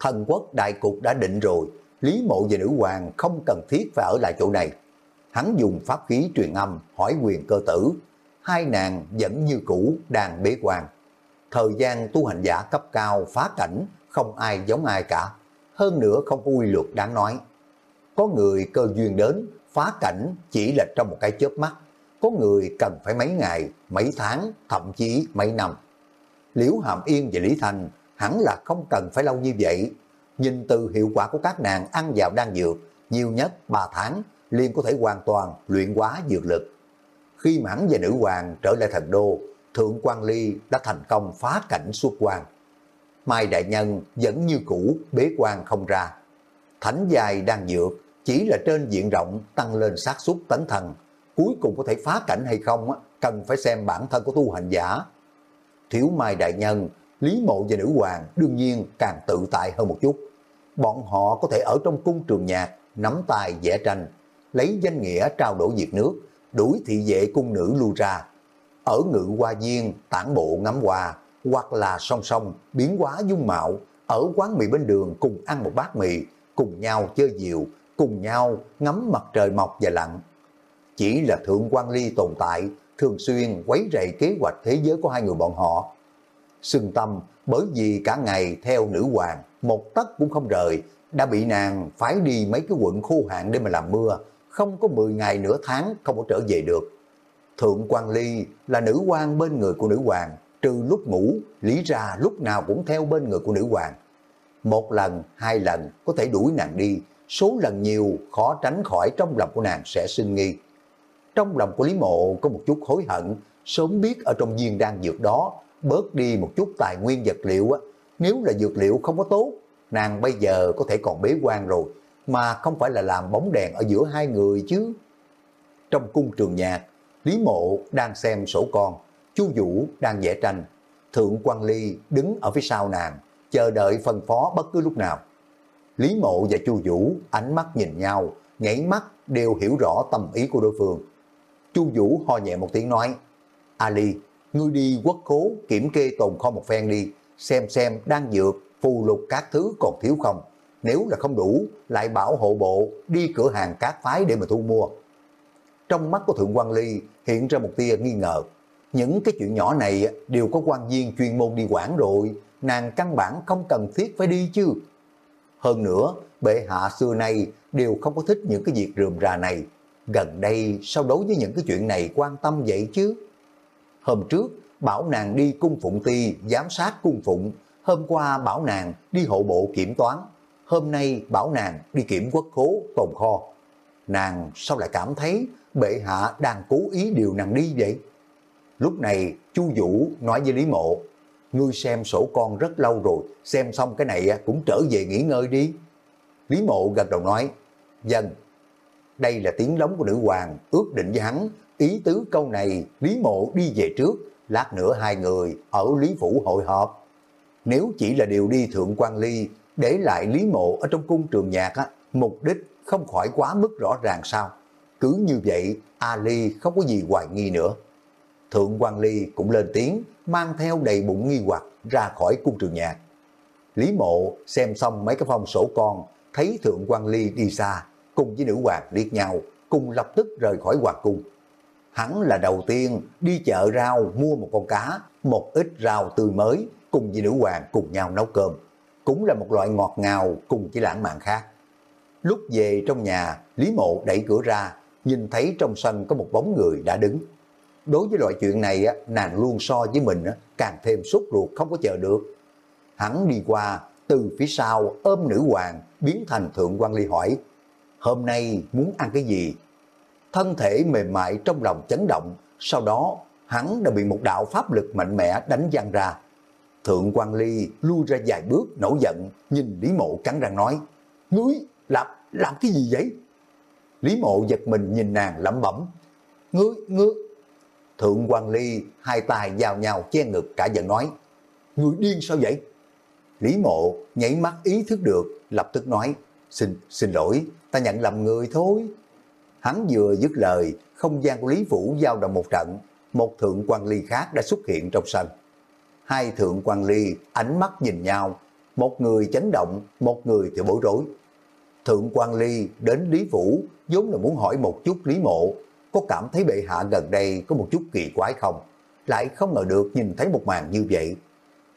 Thần quốc đại cục đã định rồi, Lý Mộ và Nữ Hoàng không cần thiết phải ở lại chỗ này. Hắn dùng pháp khí truyền âm hỏi quyền cơ tử, hai nàng vẫn như cũ đang bế quan. Thời gian tu hành giả cấp cao phá cảnh, không ai giống ai cả. Hơn nữa không có quy luật đáng nói. Có người cơ duyên đến, phá cảnh chỉ là trong một cái chớp mắt. Có người cần phải mấy ngày, mấy tháng, thậm chí mấy năm. Liễu Hàm Yên và Lý thành hẳn là không cần phải lâu như vậy. Nhìn từ hiệu quả của các nàng ăn vào đan dược, nhiều nhất 3 tháng liền có thể hoàn toàn luyện hóa dược lực. Khi mà hắn và nữ hoàng trở lại thần đô, Thượng quan Ly đã thành công phá cảnh xuất quan. Mai Đại Nhân vẫn như cũ bế quan không ra. Thánh dài đang dược, chỉ là trên diện rộng tăng lên xác suất tấn thần. Cuối cùng có thể phá cảnh hay không, cần phải xem bản thân của tu hành giả. Thiếu Mai Đại Nhân, Lý Mộ và Nữ Hoàng đương nhiên càng tự tại hơn một chút. Bọn họ có thể ở trong cung trường nhạc, nắm tay vẽ tranh, lấy danh nghĩa trao đổi việc nước, đuổi thị vệ cung nữ lưu ra. Ở ngự hoa viên, tản bộ ngắm hoa, hoặc là song song biến hóa dung mạo, ở quán mì bên đường cùng ăn một bát mì, cùng nhau chơi diều, cùng nhau ngắm mặt trời mọc và lặn. Chỉ là Thượng quan Ly tồn tại, thường xuyên quấy rầy kế hoạch thế giới của hai người bọn họ. Sưng tâm bởi vì cả ngày theo nữ hoàng, một tấc cũng không rời, đã bị nàng phái đi mấy cái quận khô hạn để mà làm mưa, không có 10 ngày nửa tháng không có trở về được. Thượng quan Ly là nữ quan bên người của nữ hoàng, trừ lúc ngủ, lý ra lúc nào cũng theo bên người của nữ hoàng. Một lần, hai lần có thể đuổi nàng đi, số lần nhiều khó tránh khỏi trong lòng của nàng sẽ sinh nghi. Trong lòng của Lý Mộ có một chút hối hận, sớm biết ở trong viên đan dược đó, bớt đi một chút tài nguyên vật liệu á. Nếu là dược liệu không có tốt, nàng bây giờ có thể còn bế quan rồi, mà không phải là làm bóng đèn ở giữa hai người chứ. Trong cung trường nhạc, Lý Mộ đang xem sổ con, Chu Vũ đang vẽ tranh, Thượng quan Ly đứng ở phía sau nàng, chờ đợi phân phó bất cứ lúc nào. Lý Mộ và Chu Vũ ánh mắt nhìn nhau, nhảy mắt đều hiểu rõ tâm ý của đối phương. Chu Vũ ho nhẹ một tiếng nói, Ali, ngươi đi quốc cố kiểm kê tồn kho một phen đi, xem xem đang dược, phù lục các thứ còn thiếu không. Nếu là không đủ, lại bảo hộ bộ đi cửa hàng các phái để mà thu mua. Trong mắt của Thượng quan Ly hiện ra một tia nghi ngờ. Những cái chuyện nhỏ này đều có quan viên chuyên môn đi quản rồi, nàng căn bản không cần thiết phải đi chứ. Hơn nữa, bệ hạ xưa nay đều không có thích những cái việc rườm rà này. Gần đây sao đối với những cái chuyện này quan tâm vậy chứ? Hôm trước, bảo nàng đi cung phụng ti, giám sát cung phụng. Hôm qua bảo nàng đi hộ bộ kiểm toán. Hôm nay bảo nàng đi kiểm quốc khố, tồn kho. Nàng sao lại cảm thấy bệ hạ đang cố ý điều nàng đi vậy? Lúc này, chu Vũ nói với Lý Mộ, ngươi xem sổ con rất lâu rồi, xem xong cái này cũng trở về nghỉ ngơi đi. Lý Mộ gật đầu nói, dân, đây là tiếng lóng của nữ hoàng, ước định với hắn, ý tứ câu này Lý Mộ đi về trước, lát nữa hai người ở Lý Phủ hội họp. Nếu chỉ là điều đi thượng quan ly, để lại Lý Mộ ở trong cung trường nhạc, á, mục đích không khỏi quá mức rõ ràng sao. Cứ như vậy, Ali không có gì hoài nghi nữa. Thượng quan Ly cũng lên tiếng, mang theo đầy bụng nghi hoặc ra khỏi cung trường nhạc. Lý Mộ xem xong mấy cái phong sổ con, thấy Thượng quan Ly đi xa, cùng với nữ hoàng liếc nhau, cùng lập tức rời khỏi hoàng cung. Hắn là đầu tiên đi chợ rau mua một con cá, một ít rau tươi mới, cùng với nữ hoàng cùng nhau nấu cơm. Cũng là một loại ngọt ngào cùng với lãng mạn khác. Lúc về trong nhà, Lý Mộ đẩy cửa ra, nhìn thấy trong sân có một bóng người đã đứng. Đối với loại chuyện này, nàng luôn so với mình càng thêm sốt ruột không có chờ được. Hắn đi qua, từ phía sau ôm nữ hoàng, biến thành thượng quan ly hỏi, hôm nay muốn ăn cái gì? Thân thể mềm mại trong lòng chấn động, sau đó hắn đã bị một đạo pháp lực mạnh mẽ đánh văng ra. Thượng quan ly lui ra vài bước nổi giận, nhìn Lý Mộ cắn răng nói, Ngươi làm, làm cái gì vậy? Lý Mộ giật mình nhìn nàng lẩm bẩm, Ngươi, ngươi, Thượng quan Ly hai tay giao nhau che ngực cả giận nói, Người điên sao vậy? Lý mộ nhảy mắt ý thức được, lập tức nói, xin, xin lỗi, ta nhận lầm người thôi. Hắn vừa dứt lời, không gian của Lý vũ giao động một trận, một thượng quan ly khác đã xuất hiện trong sân. Hai thượng quan ly ánh mắt nhìn nhau, một người chấn động, một người thì bối rối. Thượng quan ly đến Lý vũ vốn là muốn hỏi một chút Lý Mộ có cảm thấy bệ hạ gần đây có một chút kỳ quái không? Lại không ngờ được nhìn thấy một màn như vậy.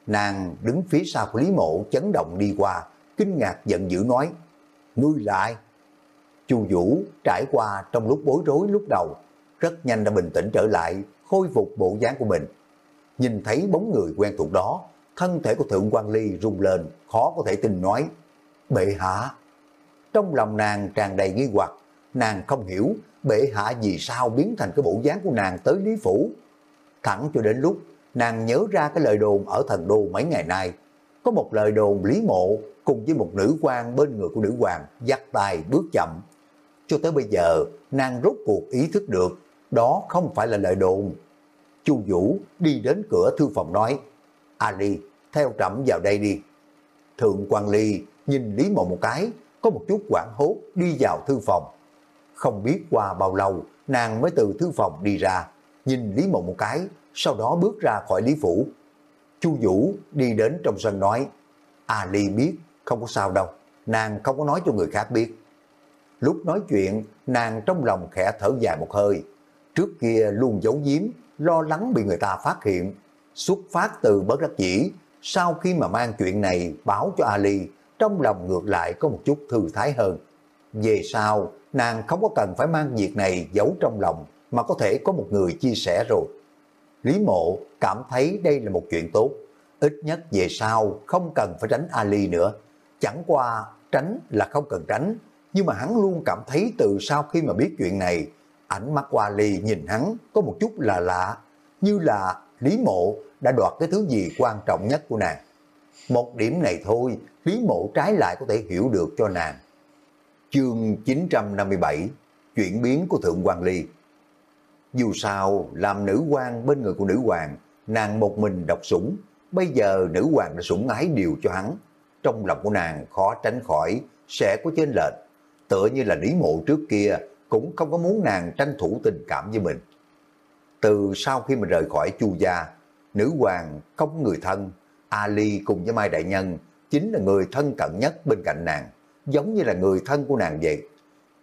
Nàng đứng phía sau của Lý Mộ chấn động đi qua, kinh ngạc giận dữ nói, Ngươi lại. Chu Vũ trải qua trong lúc bối rối lúc đầu, rất nhanh đã bình tĩnh trở lại, khôi phục bộ dáng của mình. Nhìn thấy bóng người quen thuộc đó, thân thể của Thượng quan Ly rung lên, khó có thể tin nói, Bệ hạ. Trong lòng nàng tràn đầy nghi hoặc, nàng không hiểu bệ hạ vì sao biến thành cái bộ dáng của nàng tới Lý Phủ. Thẳng cho đến lúc nàng nhớ ra cái lời đồn ở thần đô mấy ngày nay. Có một lời đồn Lý Mộ cùng với một nữ quan bên người của nữ hoàng dắt tay bước chậm. Cho tới bây giờ, nàng rốt cuộc ý thức được, đó không phải là lời đồn. Chu Vũ đi đến cửa thư phòng nói, Ali, theo trẫm vào đây đi. Thượng quan Ly nhìn Lý Mộ một cái, có một chút quảng hốt đi vào thư phòng. Không biết qua bao lâu, nàng mới từ thư phòng đi ra, nhìn Lý Mộng một cái, sau đó bước ra khỏi Lý Phủ. Chu Vũ đi đến trong sân nói, Ali biết, không có sao đâu, nàng không có nói cho người khác biết. Lúc nói chuyện, nàng trong lòng khẽ thở dài một hơi. Trước kia luôn giấu giếm, lo lắng bị người ta phát hiện. Xuất phát từ bất đắc dĩ, sau khi mà mang chuyện này báo cho Ali, trong lòng ngược lại có một chút thư thái hơn. Về sau, nàng không có cần phải mang việc này giấu trong lòng, mà có thể có một người chia sẻ rồi. Lý mộ cảm thấy đây là một chuyện tốt, ít nhất về sau không cần phải tránh Ali nữa. Chẳng qua tránh là không cần tránh, nhưng mà hắn luôn cảm thấy từ sau khi mà biết chuyện này, ảnh mắt qua Ali nhìn hắn có một chút là lạ, như là Lý mộ đã đoạt cái thứ gì quan trọng nhất của nàng. Một điểm này thôi, Lý mộ trái lại có thể hiểu được cho nàng. Chương 957 Chuyển biến của Thượng Hoàng Ly Dù sao, làm nữ quan bên người của nữ hoàng, nàng một mình độc sủng, bây giờ nữ hoàng đã sủng ái điều cho hắn. trong lòng của nàng khó tránh khỏi sẽ có trên lệch. Tựa như là Lý Mộ trước kia cũng không có muốn nàng tranh thủ tình cảm với mình. Từ sau khi mình rời khỏi Chu gia, nữ hoàng không người thân, Ali cùng với Mai Đại Nhân chính là người thân cận nhất bên cạnh nàng, giống như là người thân của nàng vậy.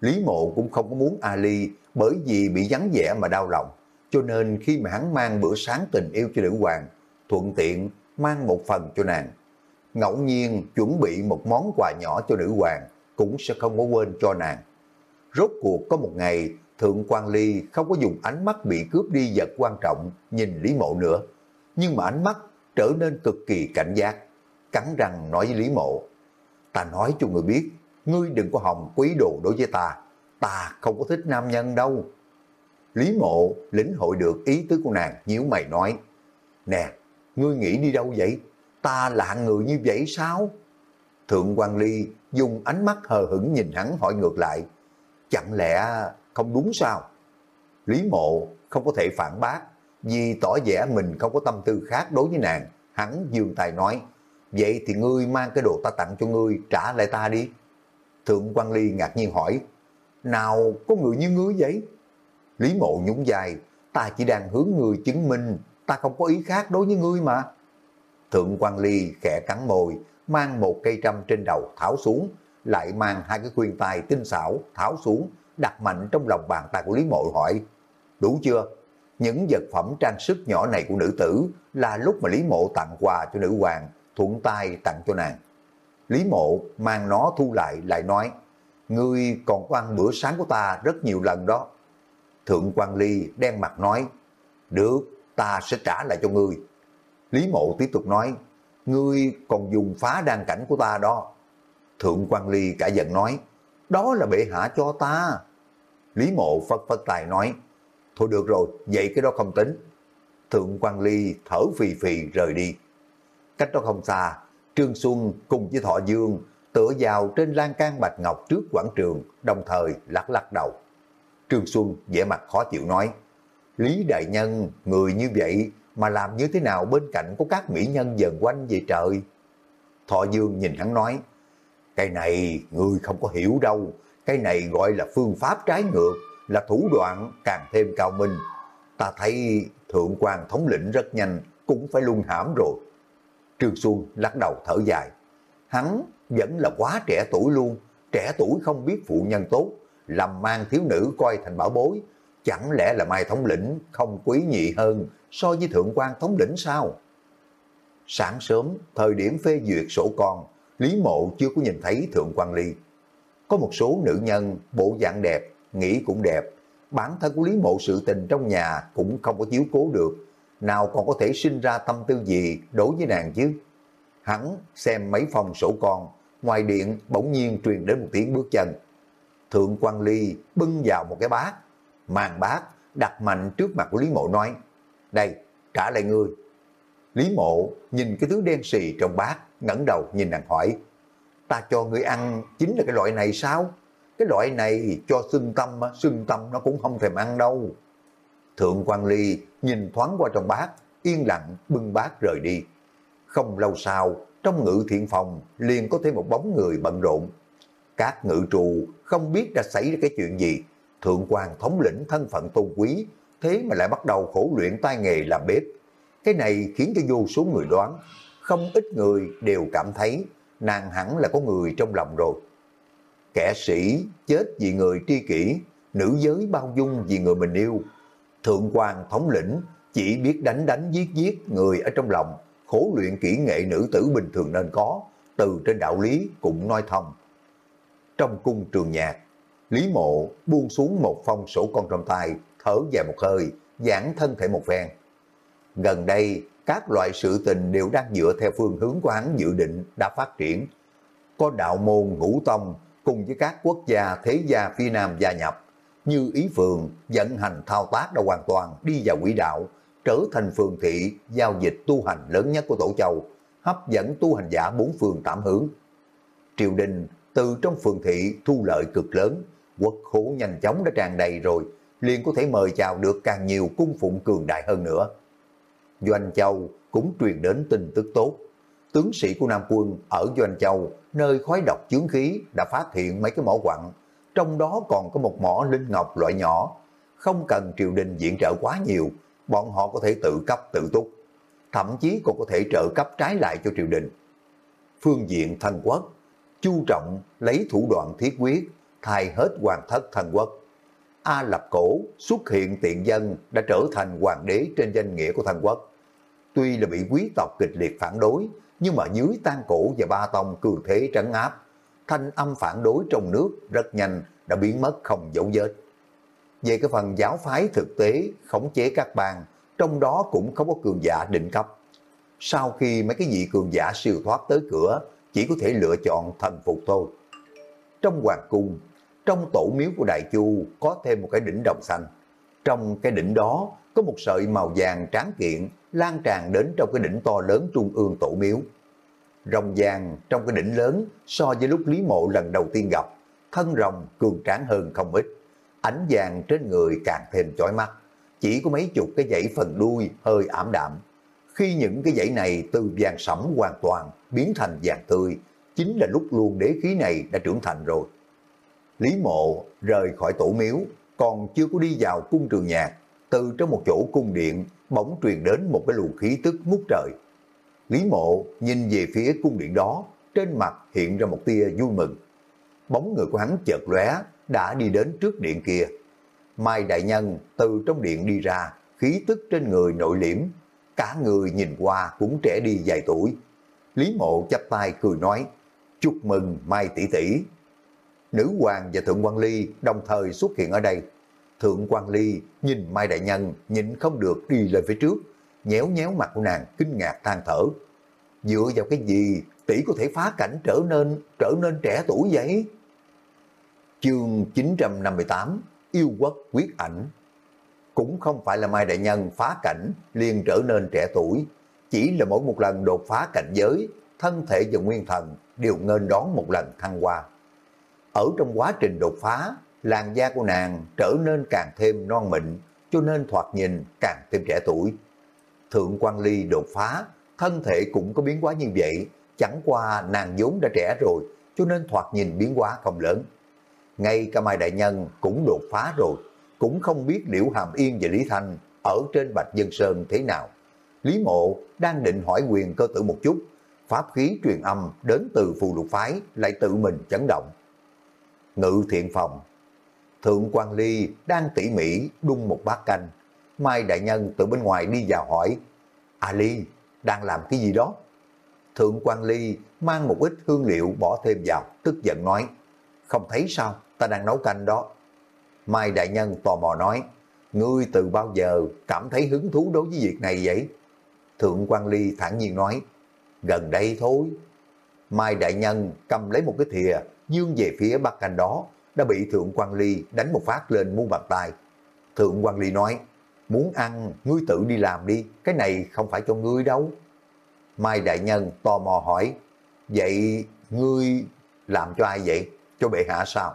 Lý Mộ cũng không có muốn Ali bởi vì bị vắng vẻ mà đau lòng, cho nên khi mà hắn mang bữa sáng tình yêu cho nữ hoàng, thuận tiện mang một phần cho nàng. Ngẫu nhiên chuẩn bị một món quà nhỏ cho nữ hoàng, cũng sẽ không có quên cho nàng. Rốt cuộc có một ngày, Thượng quan Ly không có dùng ánh mắt bị cướp đi vật quan trọng nhìn Lý Mộ nữa, nhưng mà ánh mắt trở nên cực kỳ cảnh giác, cắn răng nói với Lý Mộ, ta nói cho người biết, ngươi đừng có hòng quý đồ đối với ta, ta không có thích nam nhân đâu. Lý Mộ lĩnh hội được ý tứ của nàng, nhíu mày nói, nè, ngươi nghĩ đi đâu vậy? Ta là người như vậy sao? Thượng quan Ly dùng ánh mắt hờ hững nhìn hắn hỏi ngược lại, chẳng lẽ không đúng sao? Lý Mộ không có thể phản bác, vì tỏ vẻ mình không có tâm tư khác đối với nàng, hắn dương tài nói, vậy thì ngươi mang cái đồ ta tặng cho ngươi trả lại ta đi. Thượng quan Ly ngạc nhiên hỏi, nào có người như ngươi vậy? Lý Mộ nhúng dài, ta chỉ đang hướng ngươi chứng minh, ta không có ý khác đối với ngươi mà. Thượng quan Ly khẽ cắn môi, mang một cây trăm trên đầu tháo xuống, lại mang hai cái khuyên tai tinh xảo tháo xuống, đặt mạnh trong lòng bàn tay của Lý Mộ hỏi, đủ chưa? Những vật phẩm trang sức nhỏ này của nữ tử là lúc mà Lý Mộ tặng quà cho nữ hoàng, thuận tay tặng cho nàng. Lý Mộ mang nó thu lại lại nói, ngươi còn có ăn bữa sáng của ta rất nhiều lần đó. Thượng quan Ly đen mặt nói, được, ta sẽ trả lại cho ngươi. Lý Mộ tiếp tục nói, ngươi còn dùng phá đan cảnh của ta đó. Thượng quan Ly cả giận nói, đó là bệ hạ cho ta. Lý Mộ phất phất tài nói, thôi được rồi, vậy cái đó không tính. Thượng quan Ly thở phì phì rời đi. Cách đó không xa, Trương Xuân cùng với Thọ Dương tựa vào trên lan can bạch ngọc trước quảng trường, đồng thời lắc lắc đầu. Trương Xuân vẻ mặt khó chịu nói, Lý Đại Nhân, người như vậy mà làm như thế nào bên cạnh có các mỹ nhân dần quanh về trời? Thọ Dương nhìn hắn nói, cái này người không có hiểu đâu, cái này gọi là phương pháp trái ngược, là thủ đoạn càng thêm cao minh. Ta thấy thượng quan thống lĩnh rất nhanh, cũng phải luân hãm rồi. Trương Xuân lắc đầu thở dài. Hắn vẫn là quá trẻ tuổi luôn, trẻ tuổi không biết phụ nhân tốt, làm mang thiếu nữ coi thành bảo bối. Chẳng lẽ là Mai Thống lĩnh không quý nhị hơn so với Thượng quan Thống lĩnh sao? Sáng sớm, thời điểm phê duyệt sổ con, Lý Mộ chưa có nhìn thấy Thượng quan Ly. Có một số nữ nhân bộ dạng đẹp, nghĩ cũng đẹp, bản thân của Lý Mộ sự tình trong nhà cũng không có chiếu cố được, nào còn có thể sinh ra tâm tư gì đối với nàng chứ. Hắn xem mấy phòng sổ con, ngoài điện bỗng nhiên truyền đến một tiếng bước chân. Thượng quan Ly bưng vào một cái bát, màn bát đặt mạnh trước mặt của Lý Mộ nói, đây, trả lại ngươi. Lý Mộ nhìn cái thứ đen xì trong bát, ngẩng đầu nhìn nàng hỏi, ta cho ngươi ăn chính là cái loại này sao? Cái loại này cho xưng tâm, xưng tâm nó cũng không thèm ăn đâu. Thượng quan Ly nhìn thoáng qua trong bát, yên lặng bưng bát rời đi. Không lâu sau, trong ngự thiện phòng liền có thêm một bóng người bận rộn. Các ngự trù không biết đã xảy ra cái chuyện gì. Thượng quan thống lĩnh thân phận tôn quý, thế mà lại bắt đầu khổ luyện tay nghề làm bếp. Cái này khiến cho vô số người đoán, không ít người đều cảm thấy nàng hẳn là có người trong lòng rồi. Kẻ sĩ chết vì người tri kỷ, nữ giới bao dung vì người mình yêu. Thượng quan thống lĩnh chỉ biết đánh đánh giết giết người ở trong lòng, khổ luyện kỹ nghệ nữ tử bình thường nên có, từ trên đạo lý cũng nói thông. Trong cung trường nhạc, Lý Mộ buông xuống một phong sổ con trong tay, thở dài một hơi, giãn thân thể một phen Gần đây, các loại sự tình đều đang dựa theo phương hướng của hắn dự định đã phát triển. Có đạo môn ngũ tông cùng với các quốc gia thế gia phía Nam gia nhập, như ý phường vận hành thao tác đã hoàn toàn đi vào quỹ đạo, trở thành phường thị giao dịch tu hành lớn nhất của Tổ Châu, hấp dẫn tu hành giả bốn phường tạm hướng. Triều đình từ trong phường thị thu lợi cực lớn, quốc khố nhanh chóng đã tràn đầy rồi, liền có thể mời chào được càng nhiều cung phụng cường đại hơn nữa. Doanh Châu cũng truyền đến tin tức tốt. tướng sĩ của Nam quân ở Doanh Châu, nơi khói độc chướng khí đã phát hiện mấy cái mỏ quặng, trong đó còn có một mỏ linh ngọc loại nhỏ, không cần triều đình viện trợ quá nhiều, bọn họ có thể tự cấp tự túc, thậm chí còn có thể trợ cấp trái lại cho triều đình. Phương diện thân quốc, chu trọng lấy thủ đoạn thiết quyết, thay hết hoàng thất thần quốc. A Lập Cổ xuất hiện tiện dân đã trở thành hoàng đế trên danh nghĩa của thần quốc. Tuy là bị quý tộc kịch liệt phản đối, nhưng mà dưới tan cổ và ba tông cường thế trấn áp, thanh âm phản đối trong nước rất nhanh đã biến mất không dấu vết. Về cái phần giáo phái thực tế, khống chế các bang, trong đó cũng không có cường giả định cấp. Sau khi mấy cái vị cường giả siêu thoát tới cửa, chỉ có thể lựa chọn thần phục thôi. Trong hoàng cung, trong tổ miếu của Đại Chu có thêm một cái đỉnh đồng xanh. Trong cái đỉnh đó có một sợi màu vàng tráng kiện lan tràn đến trong cái đỉnh to lớn trung ương tổ miếu. Rồng vàng trong cái đỉnh lớn so với lúc Lý Mộ lần đầu tiên gặp, thân rồng cường tráng hơn không ít. Ánh vàng trên người càng thêm chói mắt, chỉ có mấy chục cái dãy phần đuôi hơi ảm đạm. Khi những cái dãy này từ vàng sẫm hoàn toàn biến thành vàng tươi, chính là lúc luôn đế khí này đã trưởng thành rồi. Lý Mộ rời khỏi tổ miếu, còn chưa có đi vào cung trường nhạc, từ trong một chỗ cung điện bỗng truyền đến một cái luồng khí tức ngút trời. Lý Mộ nhìn về phía cung điện đó, trên mặt hiện ra một tia vui mừng. Bóng người của hắn chợt lóe đã đi đến trước điện kia. Mai Đại Nhân từ trong điện đi ra, khí tức trên người nội liễm, cả người nhìn qua cũng trẻ đi vài tuổi. Lý Mộ chắp tay cười nói, chúc mừng Mai tỷ tỷ. Nữ hoàng và Thượng quan Ly đồng thời xuất hiện ở đây. Thượng quan Ly nhìn Mai Đại Nhân nhịn không được đi lên phía trước, nhéo nhéo mặt của nàng kinh ngạc than thở. Dựa vào cái gì tỷ có thể phá cảnh trở nên trở nên trẻ tuổi vậy? Chương 958 Yêu quốc quyết ảnh Cũng không phải là Mai Đại Nhân phá cảnh liền trở nên trẻ tuổi, chỉ là mỗi một lần đột phá cảnh giới, thân thể và nguyên thần đều ngên đón một lần thăng hoa. Ở trong quá trình đột phá, làn da của nàng trở nên càng thêm non mịn, cho nên thoạt nhìn càng thêm trẻ tuổi. Thượng quan ly đột phá, thân thể cũng có biến hóa như vậy, chẳng qua nàng vốn đã trẻ rồi, cho nên thoạt nhìn biến hóa không lớn. Ngay cả Mai Đại Nhân cũng đột phá rồi, cũng không biết Liễu Hàm Yên và Lý Thanh ở trên Bạch Dân Sơn thế nào. Lý Mộ đang định hỏi quyền cơ tử một chút, pháp khí truyền âm đến từ phù lục phái lại tự mình chấn động. Ngự thiện phòng Thượng quan Ly đang tỉ mỉ đun một bát canh. Mai Đại Nhân từ bên ngoài đi vào hỏi, A Ly, đang làm cái gì đó? Thượng quan Ly mang một ít hương liệu bỏ thêm vào, tức giận nói, không thấy sao, ta đang nấu canh đó. Mai Đại Nhân tò mò nói, ngươi từ bao giờ cảm thấy hứng thú đối với việc này vậy? Thượng quan Ly thản nhiên nói, gần đây thôi. Mai Đại Nhân cầm lấy một cái thìa, dương về phía bát canh đó, đã bị Thượng quan Ly đánh một phát lên mu bàn tay. Thượng quan Ly nói, muốn ăn, ngươi tự đi làm đi, cái này không phải cho ngươi đâu. Mai Đại Nhân tò mò hỏi, vậy ngươi làm cho ai vậy? Cho bệ hạ sao?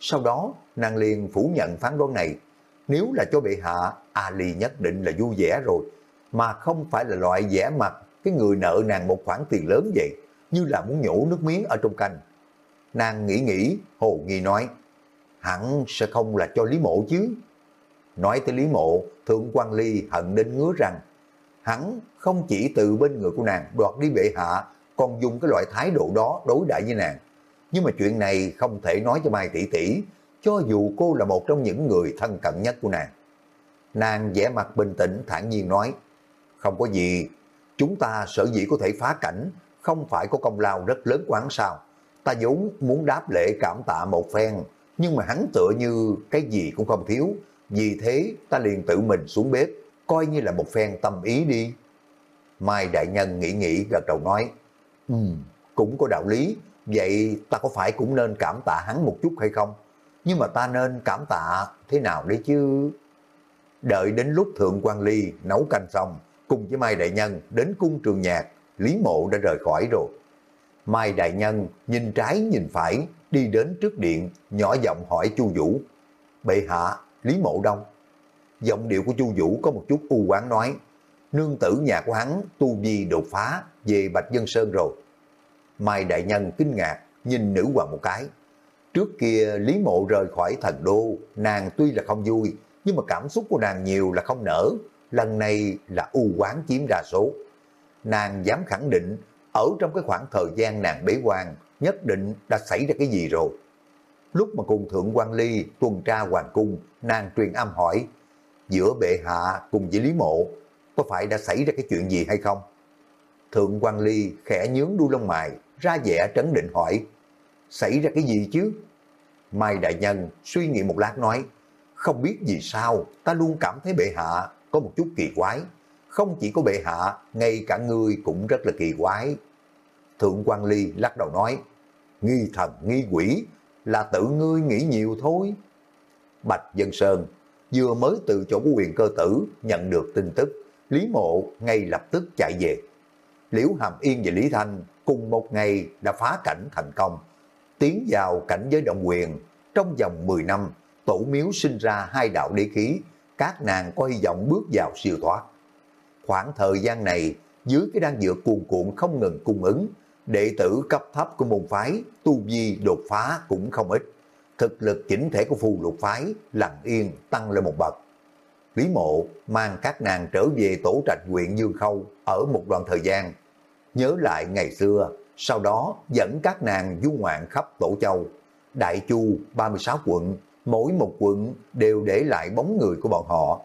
Sau đó, nàng liền phủ nhận phán đoán này. Nếu là cho bệ hạ, Ali nhất định là vui vẻ rồi, mà không phải là loại vẻ mặt cái người nợ nàng một khoản tiền lớn vậy, như là muốn nhổ nước miếng ở trong canh. Nàng nghĩ nghĩ, hồ nghi nói, hẳn sẽ không là cho Lý Mộ chứ. Nói tới Lý Mộ, Thượng quan Ly hận đến ngứa rằng, hắn không chỉ từ bên người của nàng đoạt đi bệ hạ, còn dùng cái loại thái độ đó đối đãi với nàng. Nhưng mà chuyện này không thể nói cho Mai tỷ tỷ, cho dù cô là một trong những người thân cận nhất của nàng. Nàng vẻ mặt bình tĩnh thản nhiên nói, không có gì, chúng ta sở dĩ có thể phá cảnh, không phải có công lao rất lớn quán sao. Ta vốn muốn đáp lễ cảm tạ một phen, nhưng mà hắn tựa như cái gì cũng không thiếu, vì thế ta liền tự mình xuống bếp, coi như là một phen tâm ý đi. Mai Đại Nhân nghĩ nghĩ gật đầu nói, Ừ, cũng có đạo lý, vậy ta có phải cũng nên cảm tạ hắn một chút hay không? Nhưng mà ta nên cảm tạ thế nào đấy chứ? Đợi đến lúc Thượng quan Ly nấu canh xong, cùng với Mai Đại Nhân đến cung trường nhạc, Lý Mộ đã rời khỏi rồi. Mai Đại Nhân nhìn trái nhìn phải, đi đến trước điện, nhỏ giọng hỏi Chu Vũ. Bệ hạ, Lý Mộ đâu? Giọng điệu của Chu Vũ có một chút u quán nói, nương tử nhà của hắn tu vi đột phá về Bạch Dân Sơn rồi. Mai Đại Nhân kinh ngạc nhìn nữ hoàng một cái. Trước kia Lý Mộ rời khỏi thần đô, nàng tuy là không vui, nhưng mà cảm xúc của nàng nhiều là không nở. Lần này là u quán chiếm đa số. Nàng dám khẳng định, ở trong cái khoảng thời gian nàng bế quan, nhất định đã xảy ra cái gì rồi. Lúc mà cùng Thượng quan Ly tuần tra hoàng cung, nàng truyền âm hỏi, giữa bệ hạ cùng với Lý Mộ, có phải đã xảy ra cái chuyện gì hay không? Thượng quan Ly khẽ nhướng đuôi lông mày, ra vẻ trấn định hỏi, xảy ra cái gì chứ? Mai Đại Nhân suy nghĩ một lát nói, không biết vì sao ta luôn cảm thấy bệ hạ có một chút kỳ quái. Không chỉ có bệ hạ, ngay cả ngươi cũng rất là kỳ quái. Thượng quan Ly lắc đầu nói, nghi thần nghi quỷ là tự ngươi nghĩ nhiều thôi. Bạch Dân Sơn vừa mới từ chỗ của quyền cơ tử nhận được tin tức, Lý Mộ ngay lập tức chạy về. Liễu Hàm Yên và Lý Thanh cùng một ngày đã phá cảnh thành công, tiến vào cảnh giới động quyền. Trong vòng 10 năm, tổ miếu sinh ra hai đạo đế khí, các nàng có hy vọng bước vào siêu thoát. Khoảng thời gian này, dưới cái đang dược cuồn cuộn không ngừng cung ứng, đệ tử cấp thấp của môn phái, tu vi đột phá cũng không ít. Thực lực chỉnh thể của phù lục phái, lặng yên tăng lên một bậc. Lý mộ mang các nàng trở về tổ trạch huyện Dương Khâu ở một đoạn thời gian. Nhớ lại ngày xưa, sau đó dẫn các nàng du ngoạn khắp tổ châu. Đại Chu 36 quận, mỗi một quận đều để lại bóng người của bọn họ.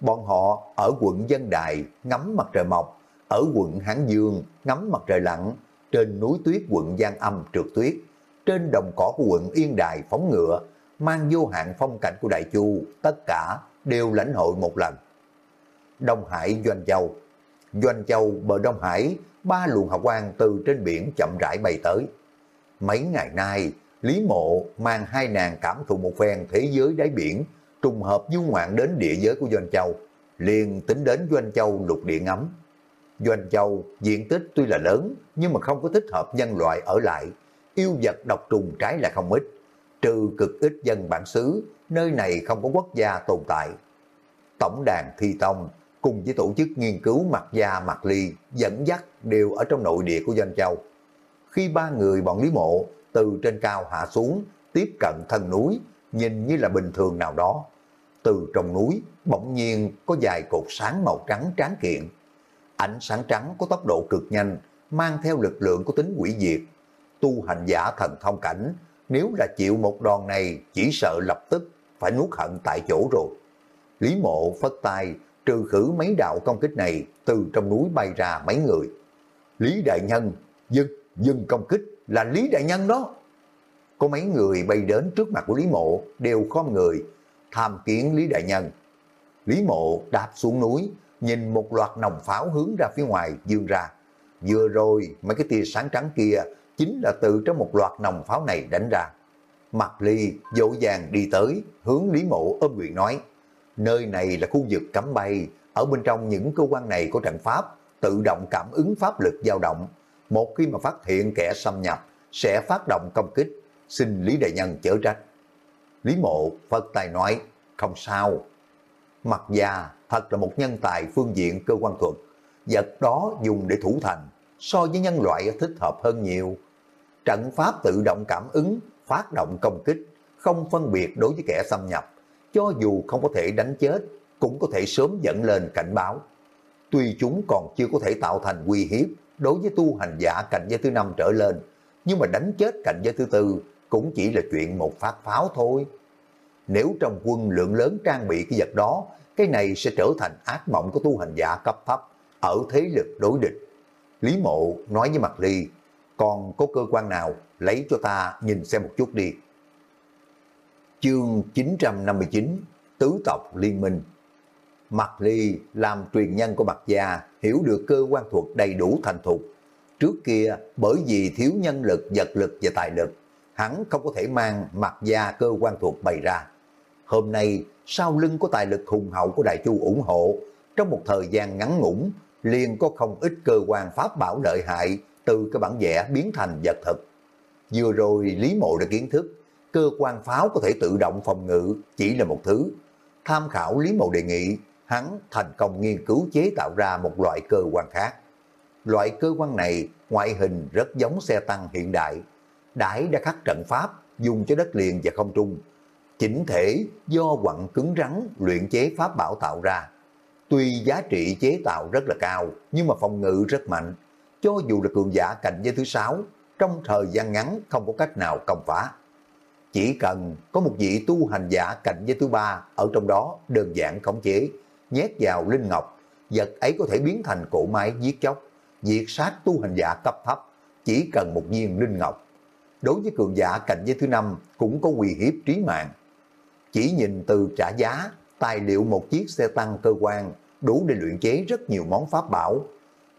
Bọn họ ở quận Dân đại ngắm mặt trời mọc, ở quận Hán Dương ngắm mặt trời lặn, trên núi tuyết quận Giang Âm trượt tuyết, trên đồng cỏ của quận Yên Đài phóng ngựa, mang vô hạn phong cảnh của Đại Chu, tất cả đều lãnh hội một lần. Đông Hải Doanh Châu. Doanh Châu bờ Đông Hải, ba luồng hào quang từ trên biển chậm rãi bay tới. Mấy ngày nay, Lý Mộ mang hai nàng cảm thụ một phen thế giới đáy biển, trùng hợp du ngoạn đến địa giới của Doanh Châu, liền tính đến Doanh Châu lục địa ngắm. Doanh Châu diện tích tuy là lớn, nhưng mà không có thích hợp nhân loại ở lại, yêu vật độc trùng trái là không ít, trừ cực ít dân bản xứ, nơi này không có quốc gia tồn tại. Tổng đàn Thi Tông cùng với tổ chức nghiên cứu mặt gia mặt ly dẫn dắt đều ở trong nội địa của Doanh Châu. Khi ba người bọn Lý Mộ từ trên cao hạ xuống, tiếp cận thân núi, nhìn như là bình thường nào đó. Từ trong núi, bỗng nhiên có vài cột sáng màu trắng tráng kiện. Ánh sáng trắng có tốc độ cực nhanh, mang theo lực lượng có tính quỷ diệt. Tu hành giả thần thông cảnh, nếu là chịu một đòn này, chỉ sợ lập tức phải nuốt hận tại chỗ rồi. Lý mộ phất tay, trừ khử mấy đạo công kích này, từ trong núi bay ra mấy người. Lý Đại Nhân, dừng, dừng công kích là Lý Đại Nhân đó. Có mấy người bay đến trước mặt của Lý Mộ, đều khom người, tham kiến Lý Đại Nhân. Lý Mộ đạp xuống núi, nhìn một loạt nòng pháo hướng ra phía ngoài dương ra. Vừa rồi, mấy cái tia sáng trắng kia chính là từ trong một loạt nòng pháo này đánh ra. Mặt ly dỗ dàng đi tới, hướng Lý Mộ ôm nguyện nói, nơi này là khu vực cấm bay, ở bên trong những cơ quan này có trận pháp, tự động cảm ứng pháp lực dao động. Một khi mà phát hiện kẻ xâm nhập, sẽ phát động công kích, xin Lý Đại Nhân chở trách. Lý Mộ phật tài nói, không sao. Mặt già thật là một nhân tài phương diện cơ quan thuật, vật đó dùng để thủ thành, so với nhân loại thích hợp hơn nhiều. Trận pháp tự động cảm ứng, phát động công kích, không phân biệt đối với kẻ xâm nhập, cho dù không có thể đánh chết, cũng có thể sớm dẫn lên cảnh báo. Tuy chúng còn chưa có thể tạo thành uy hiếp đối với tu hành giả cảnh giới thứ năm trở lên, nhưng mà đánh chết cảnh giới thứ tư cũng chỉ là chuyện một phát pháo thôi. Nếu trong quân lượng lớn trang bị cái vật đó, cái này sẽ trở thành ác mộng của tu hành giả cấp thấp ở thế lực đối địch. Lý Mộ nói với Mặt Ly, còn có cơ quan nào lấy cho ta nhìn xem một chút đi. Chương 959 Tứ tộc Liên minh Mặt Ly làm truyền nhân của Mặt Gia hiểu được cơ quan thuật đầy đủ thành thục. Trước kia bởi vì thiếu nhân lực, vật lực và tài lực, hắn không có thể mang mặt da cơ quan thuộc bày ra. Hôm nay, sau lưng có tài lực hùng hậu của Đại Chu ủng hộ, trong một thời gian ngắn ngủn, liền có không ít cơ quan pháp bảo lợi hại từ cái bản vẽ biến thành vật thực. Vừa rồi Lý Mộ đã kiến thức, cơ quan pháo có thể tự động phòng ngự chỉ là một thứ. Tham khảo Lý Mộ đề nghị, hắn thành công nghiên cứu chế tạo ra một loại cơ quan khác. Loại cơ quan này ngoại hình rất giống xe tăng hiện đại. Đãi đã khắc trận pháp dùng cho đất liền và không trung. Chỉnh thể do quặng cứng rắn luyện chế pháp bảo tạo ra. Tuy giá trị chế tạo rất là cao nhưng mà phòng ngự rất mạnh. Cho dù là cường giả cạnh giới thứ sáu trong thời gian ngắn không có cách nào công phá. Chỉ cần có một vị tu hành giả cạnh giới thứ ba ở trong đó đơn giản khống chế, nhét vào linh ngọc, vật ấy có thể biến thành cổ máy giết chóc, diệt sát tu hành giả cấp thấp, chỉ cần một viên linh ngọc. Đối với cường giả cạnh giới thứ năm cũng có uy hiếp trí mạng. Chỉ nhìn từ trả giá, tài liệu một chiếc xe tăng cơ quan đủ để luyện chế rất nhiều món pháp bảo.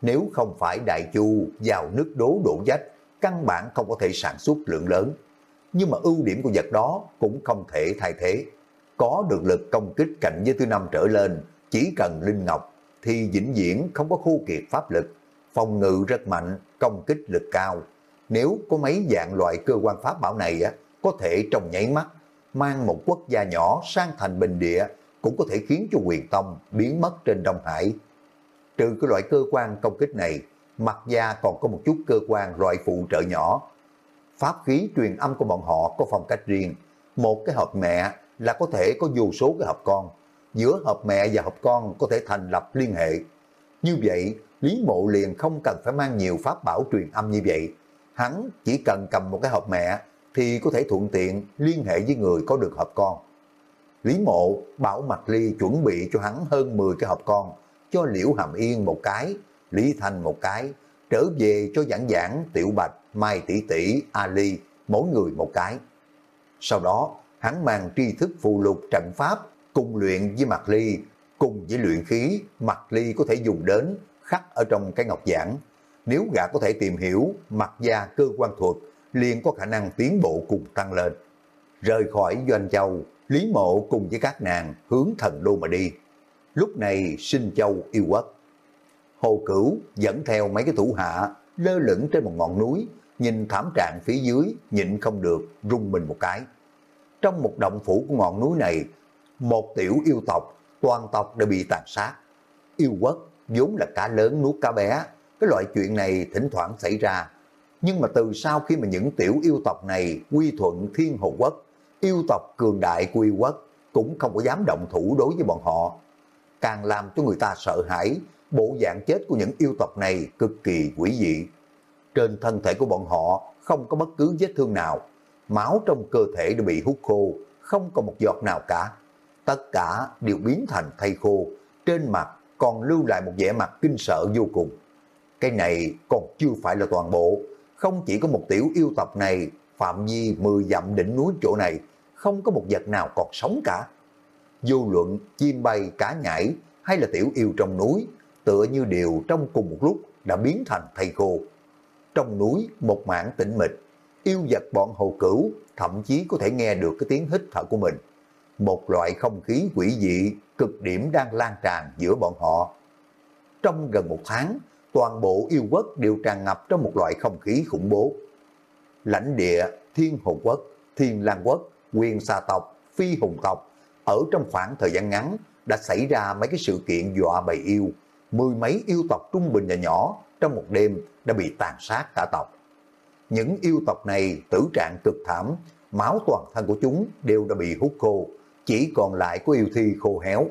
Nếu không phải đại chu vào nước đố đổ dách, căn bản không có thể sản xuất lượng lớn. Nhưng mà ưu điểm của vật đó cũng không thể thay thế. Có được lực công kích cạnh với thứ năm trở lên, chỉ cần linh ngọc thì vĩnh viễn không có khô kiệt pháp lực. Phòng ngự rất mạnh, công kích lực cao. Nếu có mấy dạng loại cơ quan pháp bảo này á, có thể trong nháy mắt mang một quốc gia nhỏ sang thành bình địa cũng có thể khiến cho quyền tông biến mất trên Đông Hải. Trừ cái loại cơ quan công kích này, mặt gia còn có một chút cơ quan loại phụ trợ nhỏ. Pháp khí truyền âm của bọn họ có phong cách riêng. Một cái hộp mẹ là có thể có vô số cái hộp con. Giữa hộp mẹ và hộp con có thể thành lập liên hệ. Như vậy, Lý Mộ liền không cần phải mang nhiều pháp bảo truyền âm như vậy. Hắn chỉ cần cầm một cái hộp mẹ thì có thể thuận tiện liên hệ với người có được hộp con. Lý Mộ bảo Mạch Ly chuẩn bị cho hắn hơn 10 cái hộp con, cho Liễu Hàm Yên một cái, Lý Thanh một cái, trở về cho giảng giảng Tiểu Bạch, Mai Tỷ Tỷ, Ali, mỗi người một cái. Sau đó, hắn mang tri thức phù lục trận pháp cùng luyện với Mạc Ly, cùng với luyện khí, Mạc Ly có thể dùng đến khắc ở trong cái ngọc giảng. Nếu gã có thể tìm hiểu mặt gia cơ quan thuật, liền có khả năng tiến bộ cùng tăng lên. Rời khỏi Doanh Châu, Lý Mộ cùng với các nàng hướng thần đô mà đi. Lúc này sinh châu yêu quốc. Hồ Cửu dẫn theo mấy cái thủ hạ lơ lửng trên một ngọn núi, nhìn thảm trạng phía dưới, nhịn không được, rung mình một cái. Trong một động phủ của ngọn núi này, một tiểu yêu tộc, toàn tộc đều bị tàn sát. Yêu quốc vốn là cá lớn nuốt cá bé, cái loại chuyện này thỉnh thoảng xảy ra. Nhưng mà từ sau khi mà những tiểu yêu tộc này quy thuận thiên hồ quốc, yêu tộc cường đại của yêu quốc cũng không có dám động thủ đối với bọn họ. Càng làm cho người ta sợ hãi, bộ dạng chết của những yêu tộc này cực kỳ quỷ dị. Trên thân thể của bọn họ không có bất cứ vết thương nào, máu trong cơ thể đã bị hút khô, không có một giọt nào cả. Tất cả đều biến thành thây khô, trên mặt còn lưu lại một vẻ mặt kinh sợ vô cùng. Cái này còn chưa phải là toàn bộ, không chỉ có một tiểu yêu tộc này, phạm vi 10 dặm đỉnh núi chỗ này, không có một vật nào còn sống cả. Vô luận chim bay cá nhảy hay là tiểu yêu trong núi, tựa như đều trong cùng một lúc đã biến thành thầy khô. Trong núi một mảng tĩnh mịch, yêu vật bọn hồ cửu thậm chí có thể nghe được cái tiếng hít thở của mình. Một loại không khí quỷ dị cực điểm đang lan tràn giữa bọn họ. Trong gần một tháng, toàn bộ yêu quốc đều tràn ngập trong một loại không khí khủng bố. Lãnh địa, thiên hồ quốc, thiên lan quốc, quyền Sa tộc, phi hùng tộc, ở trong khoảng thời gian ngắn đã xảy ra mấy cái sự kiện dọa bầy yêu. Mười mấy yêu tộc trung bình và nhỏ trong một đêm đã bị tàn sát cả tộc. Những yêu tộc này tử trạng cực thảm, máu toàn thân của chúng đều đã bị hút khô, chỉ còn lại có yêu thi khô héo.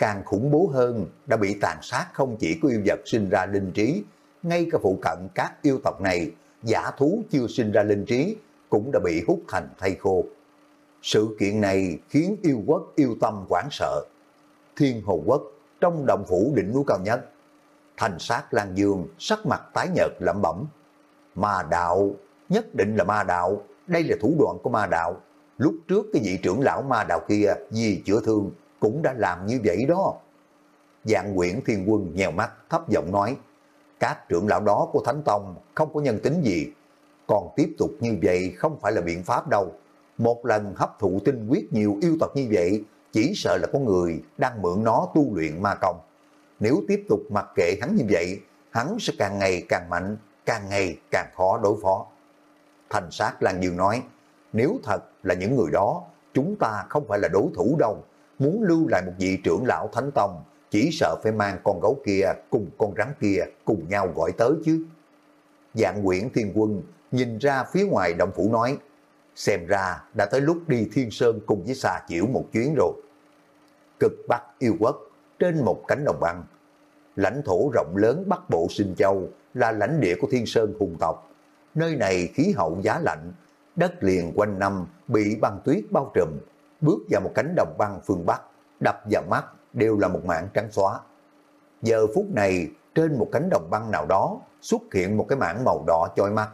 Càng khủng bố hơn, đã bị tàn sát không chỉ của yêu vật sinh ra linh trí, ngay cả phụ cận các yêu tộc này, giả thú chưa sinh ra linh trí, cũng đã bị hút thành thay khô. Sự kiện này khiến yêu quốc yêu tâm quảng sợ. Thiên Hồ Quốc, trong động phủ đỉnh núi cao nhất, thành sát Lan Dương sắc mặt tái nhợt lẩm bẩm. Ma đạo, nhất định là ma đạo, đây là thủ đoạn của ma đạo. Lúc trước cái vị trưởng lão ma đạo kia vì chữa thương cũng đã làm như vậy đó. Dạng quyển thiên quân nhèo mắt thấp giọng nói, các trưởng lão đó của Thánh Tông không có nhân tính gì, còn tiếp tục như vậy không phải là biện pháp đâu. Một lần hấp thụ tinh quyết nhiều yêu tộc như vậy, chỉ sợ là có người đang mượn nó tu luyện ma công. Nếu tiếp tục mặc kệ hắn như vậy, hắn sẽ càng ngày càng mạnh, càng ngày càng khó đối phó. Thành sát Lan Dương nói, nếu thật là những người đó, chúng ta không phải là đối thủ đâu, muốn lưu lại một vị trưởng lão thánh tông, chỉ sợ phải mang con gấu kia cùng con rắn kia cùng nhau gọi tới chứ. Dạng quyển thiên quân nhìn ra phía ngoài động phủ nói, xem ra đã tới lúc đi Thiên Sơn cùng với xà chịu một chuyến rồi. Cực Bắc yêu quốc, trên một cánh đồng băng, lãnh thổ rộng lớn Bắc Bộ Sinh Châu là lãnh địa của Thiên Sơn hùng tộc. Nơi này khí hậu giá lạnh, đất liền quanh năm bị băng tuyết bao trùm, bước vào một cánh đồng băng phương Bắc, đập vào mắt đều là một mảng trắng xóa. Giờ phút này, trên một cánh đồng băng nào đó xuất hiện một cái mảng màu đỏ chói mắt.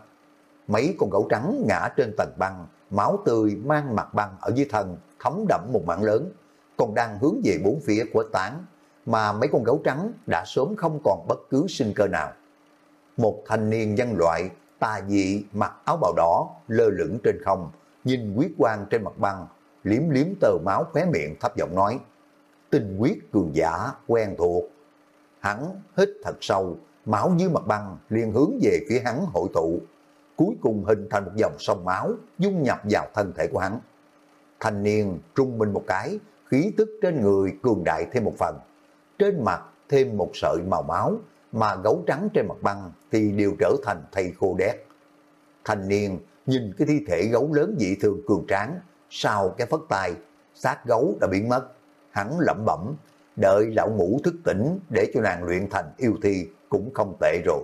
Mấy con gấu trắng ngã trên tầng băng, máu tươi mang mặt băng ở dưới thân, thấm đậm một mảng lớn, còn đang hướng về bốn phía của tán, mà mấy con gấu trắng đã sớm không còn bất cứ sinh cơ nào. Một thanh niên nhân loại tà dị mặc áo bào đỏ lơ lửng trên không, nhìn quyết quang trên mặt băng, liếm liếm tờ máu khóe miệng thấp giọng nói, tinh quyết cường giả quen thuộc. Hắn hít thật sâu, máu dưới mặt băng liền hướng về phía hắn hội tụ, cuối cùng hình thành một dòng sông máu dung nhập vào thân thể của hắn. Thanh niên trung minh một cái, khí tức trên người cường đại thêm một phần. Trên mặt thêm một sợi màu máu, mà gấu trắng trên mặt băng thì đều trở thành thầy khô đét. Thanh niên nhìn cái thi thể gấu lớn dị thường cường tráng, sau cái phất tay, xác gấu đã biến mất. Hắn lẩm bẩm, đợi lão ngủ thức tỉnh để cho nàng luyện thành yêu thi cũng không tệ rồi.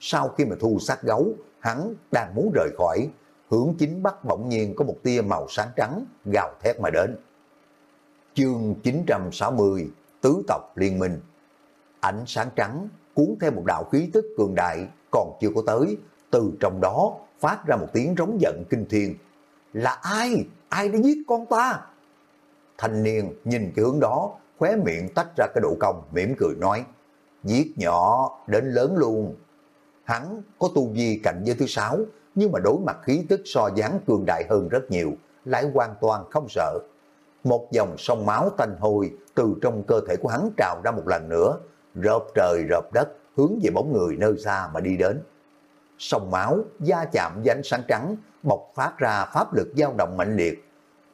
Sau khi mà thu xác gấu, hắn đang muốn rời khỏi, hướng chính bắc bỗng nhiên có một tia màu sáng trắng gào thét mà đến. Chương 960 Tứ tộc liên minh Ánh sáng trắng cuốn theo một đạo khí tức cường đại còn chưa có tới, từ trong đó phát ra một tiếng rống giận kinh thiên. Là ai? Ai đã giết con ta? Thanh niên nhìn cái hướng đó, khóe miệng tách ra cái độ cong, mỉm cười nói, giết nhỏ đến lớn luôn. Hắn có tu vi cạnh giới thứ sáu, nhưng mà đối mặt khí tức so dáng cường đại hơn rất nhiều, lại hoàn toàn không sợ. Một dòng sông máu tanh hôi từ trong cơ thể của hắn trào ra một lần nữa, rợp trời rợp đất, hướng về bóng người nơi xa mà đi đến. Sông máu, da chạm với ánh sáng trắng, bộc phát ra pháp lực dao động mạnh liệt.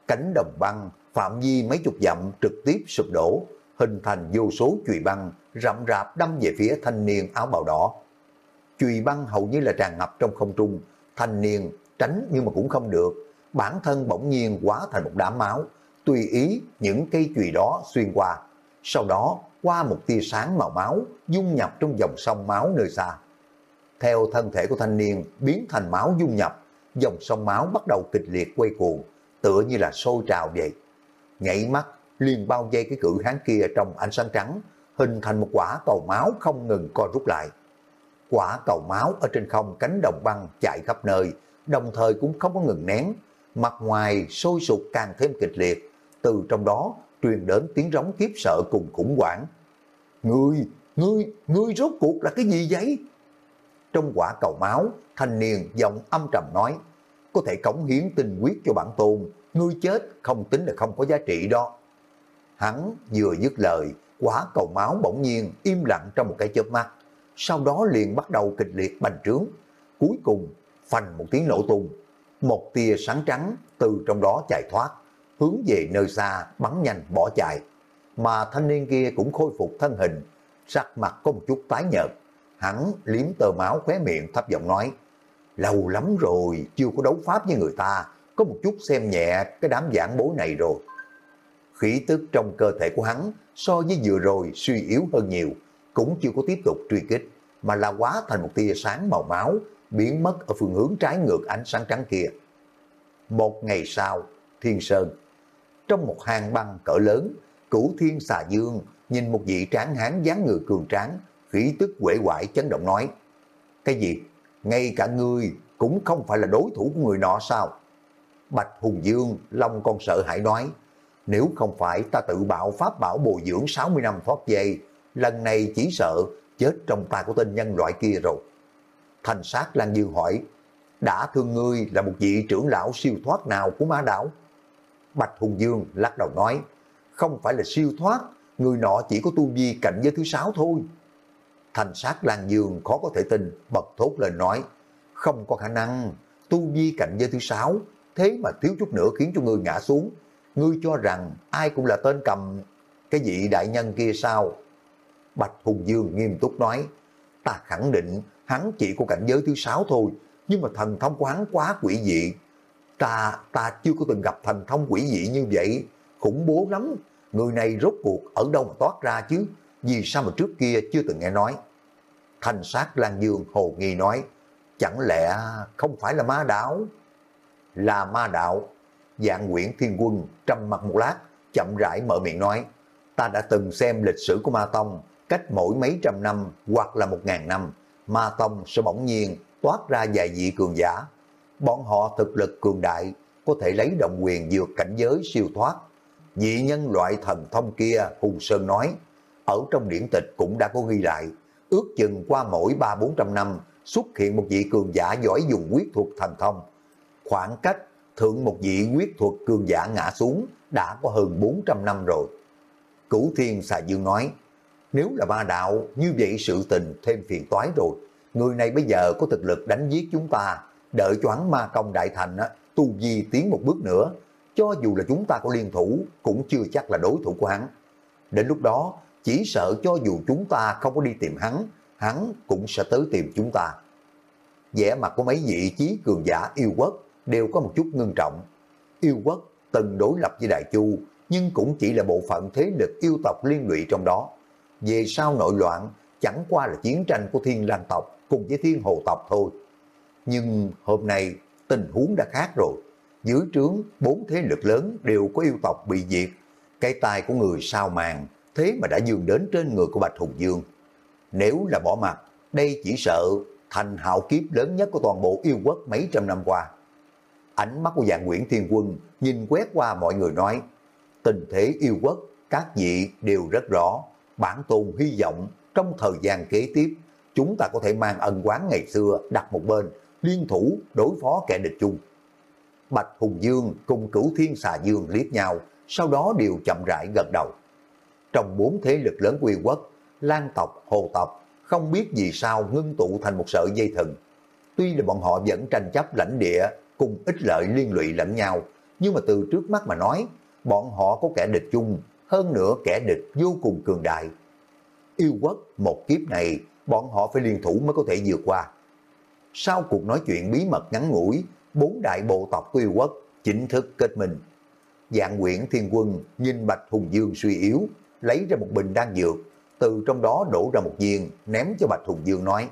Cánh đồng băng, phạm vi mấy chục dặm trực tiếp sụp đổ, hình thành vô số chùy băng, rậm rạp đâm về phía thanh niên áo bào đỏ. Chùy băng hầu như là tràn ngập trong không trung, thanh niên tránh nhưng mà cũng không được, bản thân bỗng nhiên hóa thành một đám máu, tùy ý những cây chùy đó xuyên qua. Sau đó qua một tia sáng màu máu dung nhập trong dòng sông máu nơi xa. Theo thân thể của thanh niên biến thành máu dung nhập, dòng sông máu bắt đầu kịch liệt quay cuồng, tựa như là sôi trào vậy. Nhảy mắt liền bao dây cái cự hán kia trong ánh sáng trắng, hình thành một quả cầu máu không ngừng co rút lại. Quả cầu máu ở trên không cánh đồng băng chạy khắp nơi, đồng thời cũng không có ngừng nén, mặt ngoài sôi sụp càng thêm kịch liệt, từ trong đó truyền đến tiếng rống kiếp sợ cùng khủng hoảng. Ngươi, ngươi, ngươi rốt cuộc là cái gì vậy? Trong quả cầu máu, thanh niên giọng âm trầm nói, có thể cống hiến tình quyết cho bản tôn, ngươi chết không tính là không có giá trị đó. Hắn vừa dứt lời, quả cầu máu bỗng nhiên im lặng trong một cái chớp mắt, sau đó liền bắt đầu kịch liệt bành trướng. Cuối cùng, phành một tiếng nổ tung, một tia sáng trắng từ trong đó chạy thoát, hướng về nơi xa bắn nhanh bỏ chạy. Mà thanh niên kia cũng khôi phục thân hình, sắc mặt có một chút tái nhợt. Hắn liếm tờ máu khóe miệng thấp giọng nói, lâu lắm rồi chưa có đấu pháp với người ta, có một chút xem nhẹ cái đám giảng bối này rồi. Khí tức trong cơ thể của hắn so với vừa rồi suy yếu hơn nhiều, cũng chưa có tiếp tục truy kích, mà là quá thành một tia sáng màu máu, biến mất ở phương hướng trái ngược ánh sáng trắng kia. Một ngày sau, Thiên Sơn trong một hang băng cỡ lớn, cửu thiên xà dương nhìn một vị tráng hán dáng người cường tráng, khí tức quể quải chấn động nói. Cái gì? Ngay cả ngươi cũng không phải là đối thủ của người nọ sao? Bạch Hùng Dương, Long con sợ hãi nói, nếu không phải ta tự bạo pháp bảo bồi dưỡng 60 năm thoát dây, lần này chỉ sợ chết trong tay của tên nhân loại kia rồi. Thành sát Lan Dương hỏi, đã thương ngươi là một vị trưởng lão siêu thoát nào của ma đảo? Bạch Hùng Dương lắc đầu nói, không phải là siêu thoát, người nọ chỉ có tu vi cảnh giới thứ sáu thôi. Thành sát Lan Dương khó có thể tin, bật thốt lên nói, không có khả năng, tu vi cạnh giới thứ sáu, thế mà thiếu chút nữa khiến cho ngươi ngã xuống. ngươi cho rằng ai cũng là tên cầm cái vị đại nhân kia sao? Bạch Hùng Dương nghiêm túc nói, ta khẳng định hắn chỉ có cảnh giới thứ sáu thôi, nhưng mà thần thông của hắn quá quỷ dị. Ta, ta chưa có từng gặp thần thông quỷ dị như vậy, khủng bố lắm. Người này rốt cuộc ở đâu mà toát ra chứ, vì sao mà trước kia chưa từng nghe nói. Thanh sát Lan Dương hồ nghi nói, chẳng lẽ không phải là ma đạo? Là ma đạo. Dạng Nguyễn Thiên Quân trầm mặt một lát, chậm rãi mở miệng nói, ta đã từng xem lịch sử của Ma Tông, cách mỗi mấy trăm năm hoặc là một ngàn năm, Ma Tông sẽ bỗng nhiên toát ra vài vị cường giả. Bọn họ thực lực cường đại, có thể lấy động quyền vượt cảnh giới siêu thoát. Vị nhân loại thần thông kia, Hùng Sơn nói, ở trong điển tịch cũng đã có ghi lại, ước chừng qua mỗi ba bốn trăm năm xuất hiện một vị cường giả giỏi dùng quyết thuật thần thông. Khoảng cách thượng một vị quyết thuật cường giả ngã xuống đã có hơn 400 năm rồi. Cửu Thiên Xà Dương nói, nếu là ba đạo, như vậy sự tình thêm phiền toái rồi. Người này bây giờ có thực lực đánh giết chúng ta, đợi cho hắn ma công đại thành, á, tu vi tiến một bước nữa. Cho dù là chúng ta có liên thủ, cũng chưa chắc là đối thủ của hắn. Đến lúc đó, chỉ sợ cho dù chúng ta không có đi tìm hắn, hắn cũng sẽ tới tìm chúng ta. vẻ mặt của mấy vị trí cường giả yêu quốc đều có một chút ngưng trọng. Yêu quốc từng đối lập với Đại Chu, nhưng cũng chỉ là bộ phận thế lực yêu tộc liên lụy trong đó. Về sau nội loạn, chẳng qua là chiến tranh của thiên lang tộc cùng với thiên hồ tộc thôi. Nhưng hôm nay tình huống đã khác rồi. Dưới trướng, bốn thế lực lớn đều có yêu tộc bị diệt. Cái tài của người sao màng, thế mà đã dường đến trên người của Bạch Hùng Dương. Nếu là bỏ mặt, đây chỉ sợ thành hạo kiếp lớn nhất của toàn bộ yêu quốc mấy trăm năm qua. Ánh mắt của dạng Nguyễn Thiên Quân nhìn quét qua mọi người nói, tình thế yêu quốc, các vị đều rất rõ, bản tôn hy vọng trong thời gian kế tiếp, chúng ta có thể mang ân quán ngày xưa đặt một bên, liên thủ đối phó kẻ địch chung. Bạch Hùng Dương cùng cửu thiên xà dương liếc nhau, sau đó đều chậm rãi gật đầu. Trong bốn thế lực lớn quy quốc, Lan tộc, Hồ tộc, không biết vì sao ngưng tụ thành một sợi dây thừng. Tuy là bọn họ vẫn tranh chấp lãnh địa cùng ích lợi liên lụy lẫn nhau, nhưng mà từ trước mắt mà nói, bọn họ có kẻ địch chung, hơn nữa kẻ địch vô cùng cường đại. Yêu quốc một kiếp này, bọn họ phải liên thủ mới có thể vượt qua. Sau cuộc nói chuyện bí mật ngắn ngủi, bốn đại bộ tộc của yêu quốc chính thức kết minh. Dạng quyển thiên quân nhìn Bạch Hùng Dương suy yếu, lấy ra một bình đan dược, từ trong đó đổ ra một viên, ném cho Bạch Hùng Dương nói,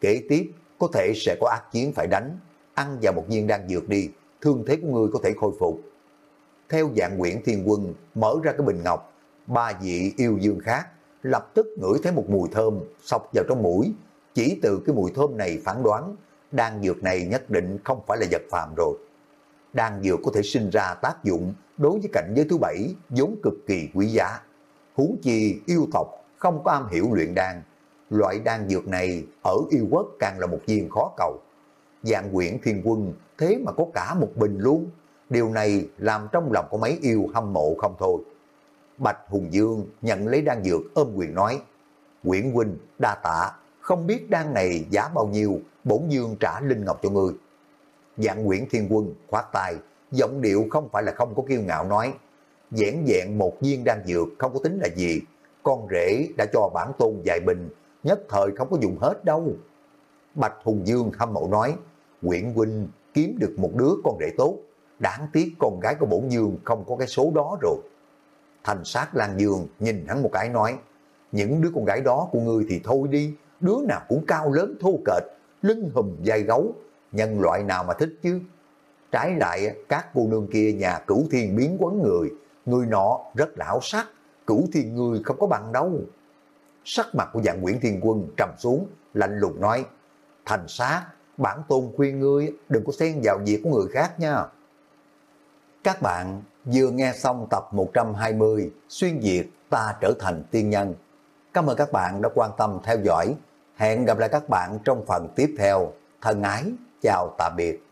kế tiếp có thể sẽ có ác chiến phải đánh, ăn vào một viên đan dược đi, thương thế của ngươi có thể khôi phục. Theo dạng quyển thiên quân mở ra cái bình ngọc, ba vị yêu dương khác lập tức ngửi thấy một mùi thơm sọc vào trong mũi. Chỉ từ cái mùi thơm này phán đoán, đan dược này nhất định không phải là vật phàm rồi. Đan dược có thể sinh ra tác dụng đối với cảnh giới thứ bảy vốn cực kỳ quý giá. Huống chi yêu tộc không có am hiểu luyện đan. Loại đan dược này ở yêu quốc càng là một viên khó cầu. Dạng quyển thiên quân thế mà có cả một bình luôn. Điều này làm trong lòng có mấy yêu hâm mộ không thôi. Bạch Hùng Dương nhận lấy đan dược ôm quyền nói, Quyển huynh đa tạ, không biết đan này giá bao nhiêu, bổn dương trả linh ngọc cho ngươi. Dạng quyển Thiên Quân khoát tay, giọng điệu không phải là không có kiêu ngạo nói, dẻn dẹn một viên đan dược không có tính là gì, con rể đã cho bản tôn vài bình, nhất thời không có dùng hết đâu. Bạch Hùng Dương hâm mộ nói, Quyển huynh kiếm được một đứa con rể tốt, đáng tiếc con gái của bổn dương không có cái số đó rồi. Thành sát Lan Dương nhìn hắn một cái nói, những đứa con gái đó của ngươi thì thôi đi, đứa nào cũng cao lớn thô kệch, lưng hùm dai gấu, nhân loại nào mà thích chứ. Trái lại, các cô nương kia nhà cửu thiên biến quấn người, người nọ rất lão sắc, cửu thiên người không có bằng đâu. Sắc mặt của dạng Nguyễn Thiên Quân trầm xuống, lạnh lùng nói, thành sát, bản tôn khuyên ngươi đừng có xen vào việc của người khác nha. Các bạn vừa nghe xong tập 120 Xuyên Việt ta trở thành tiên nhân. Cảm ơn các bạn đã quan tâm theo dõi. Hẹn gặp lại các bạn trong phần tiếp theo. Thân ái, chào tạm biệt.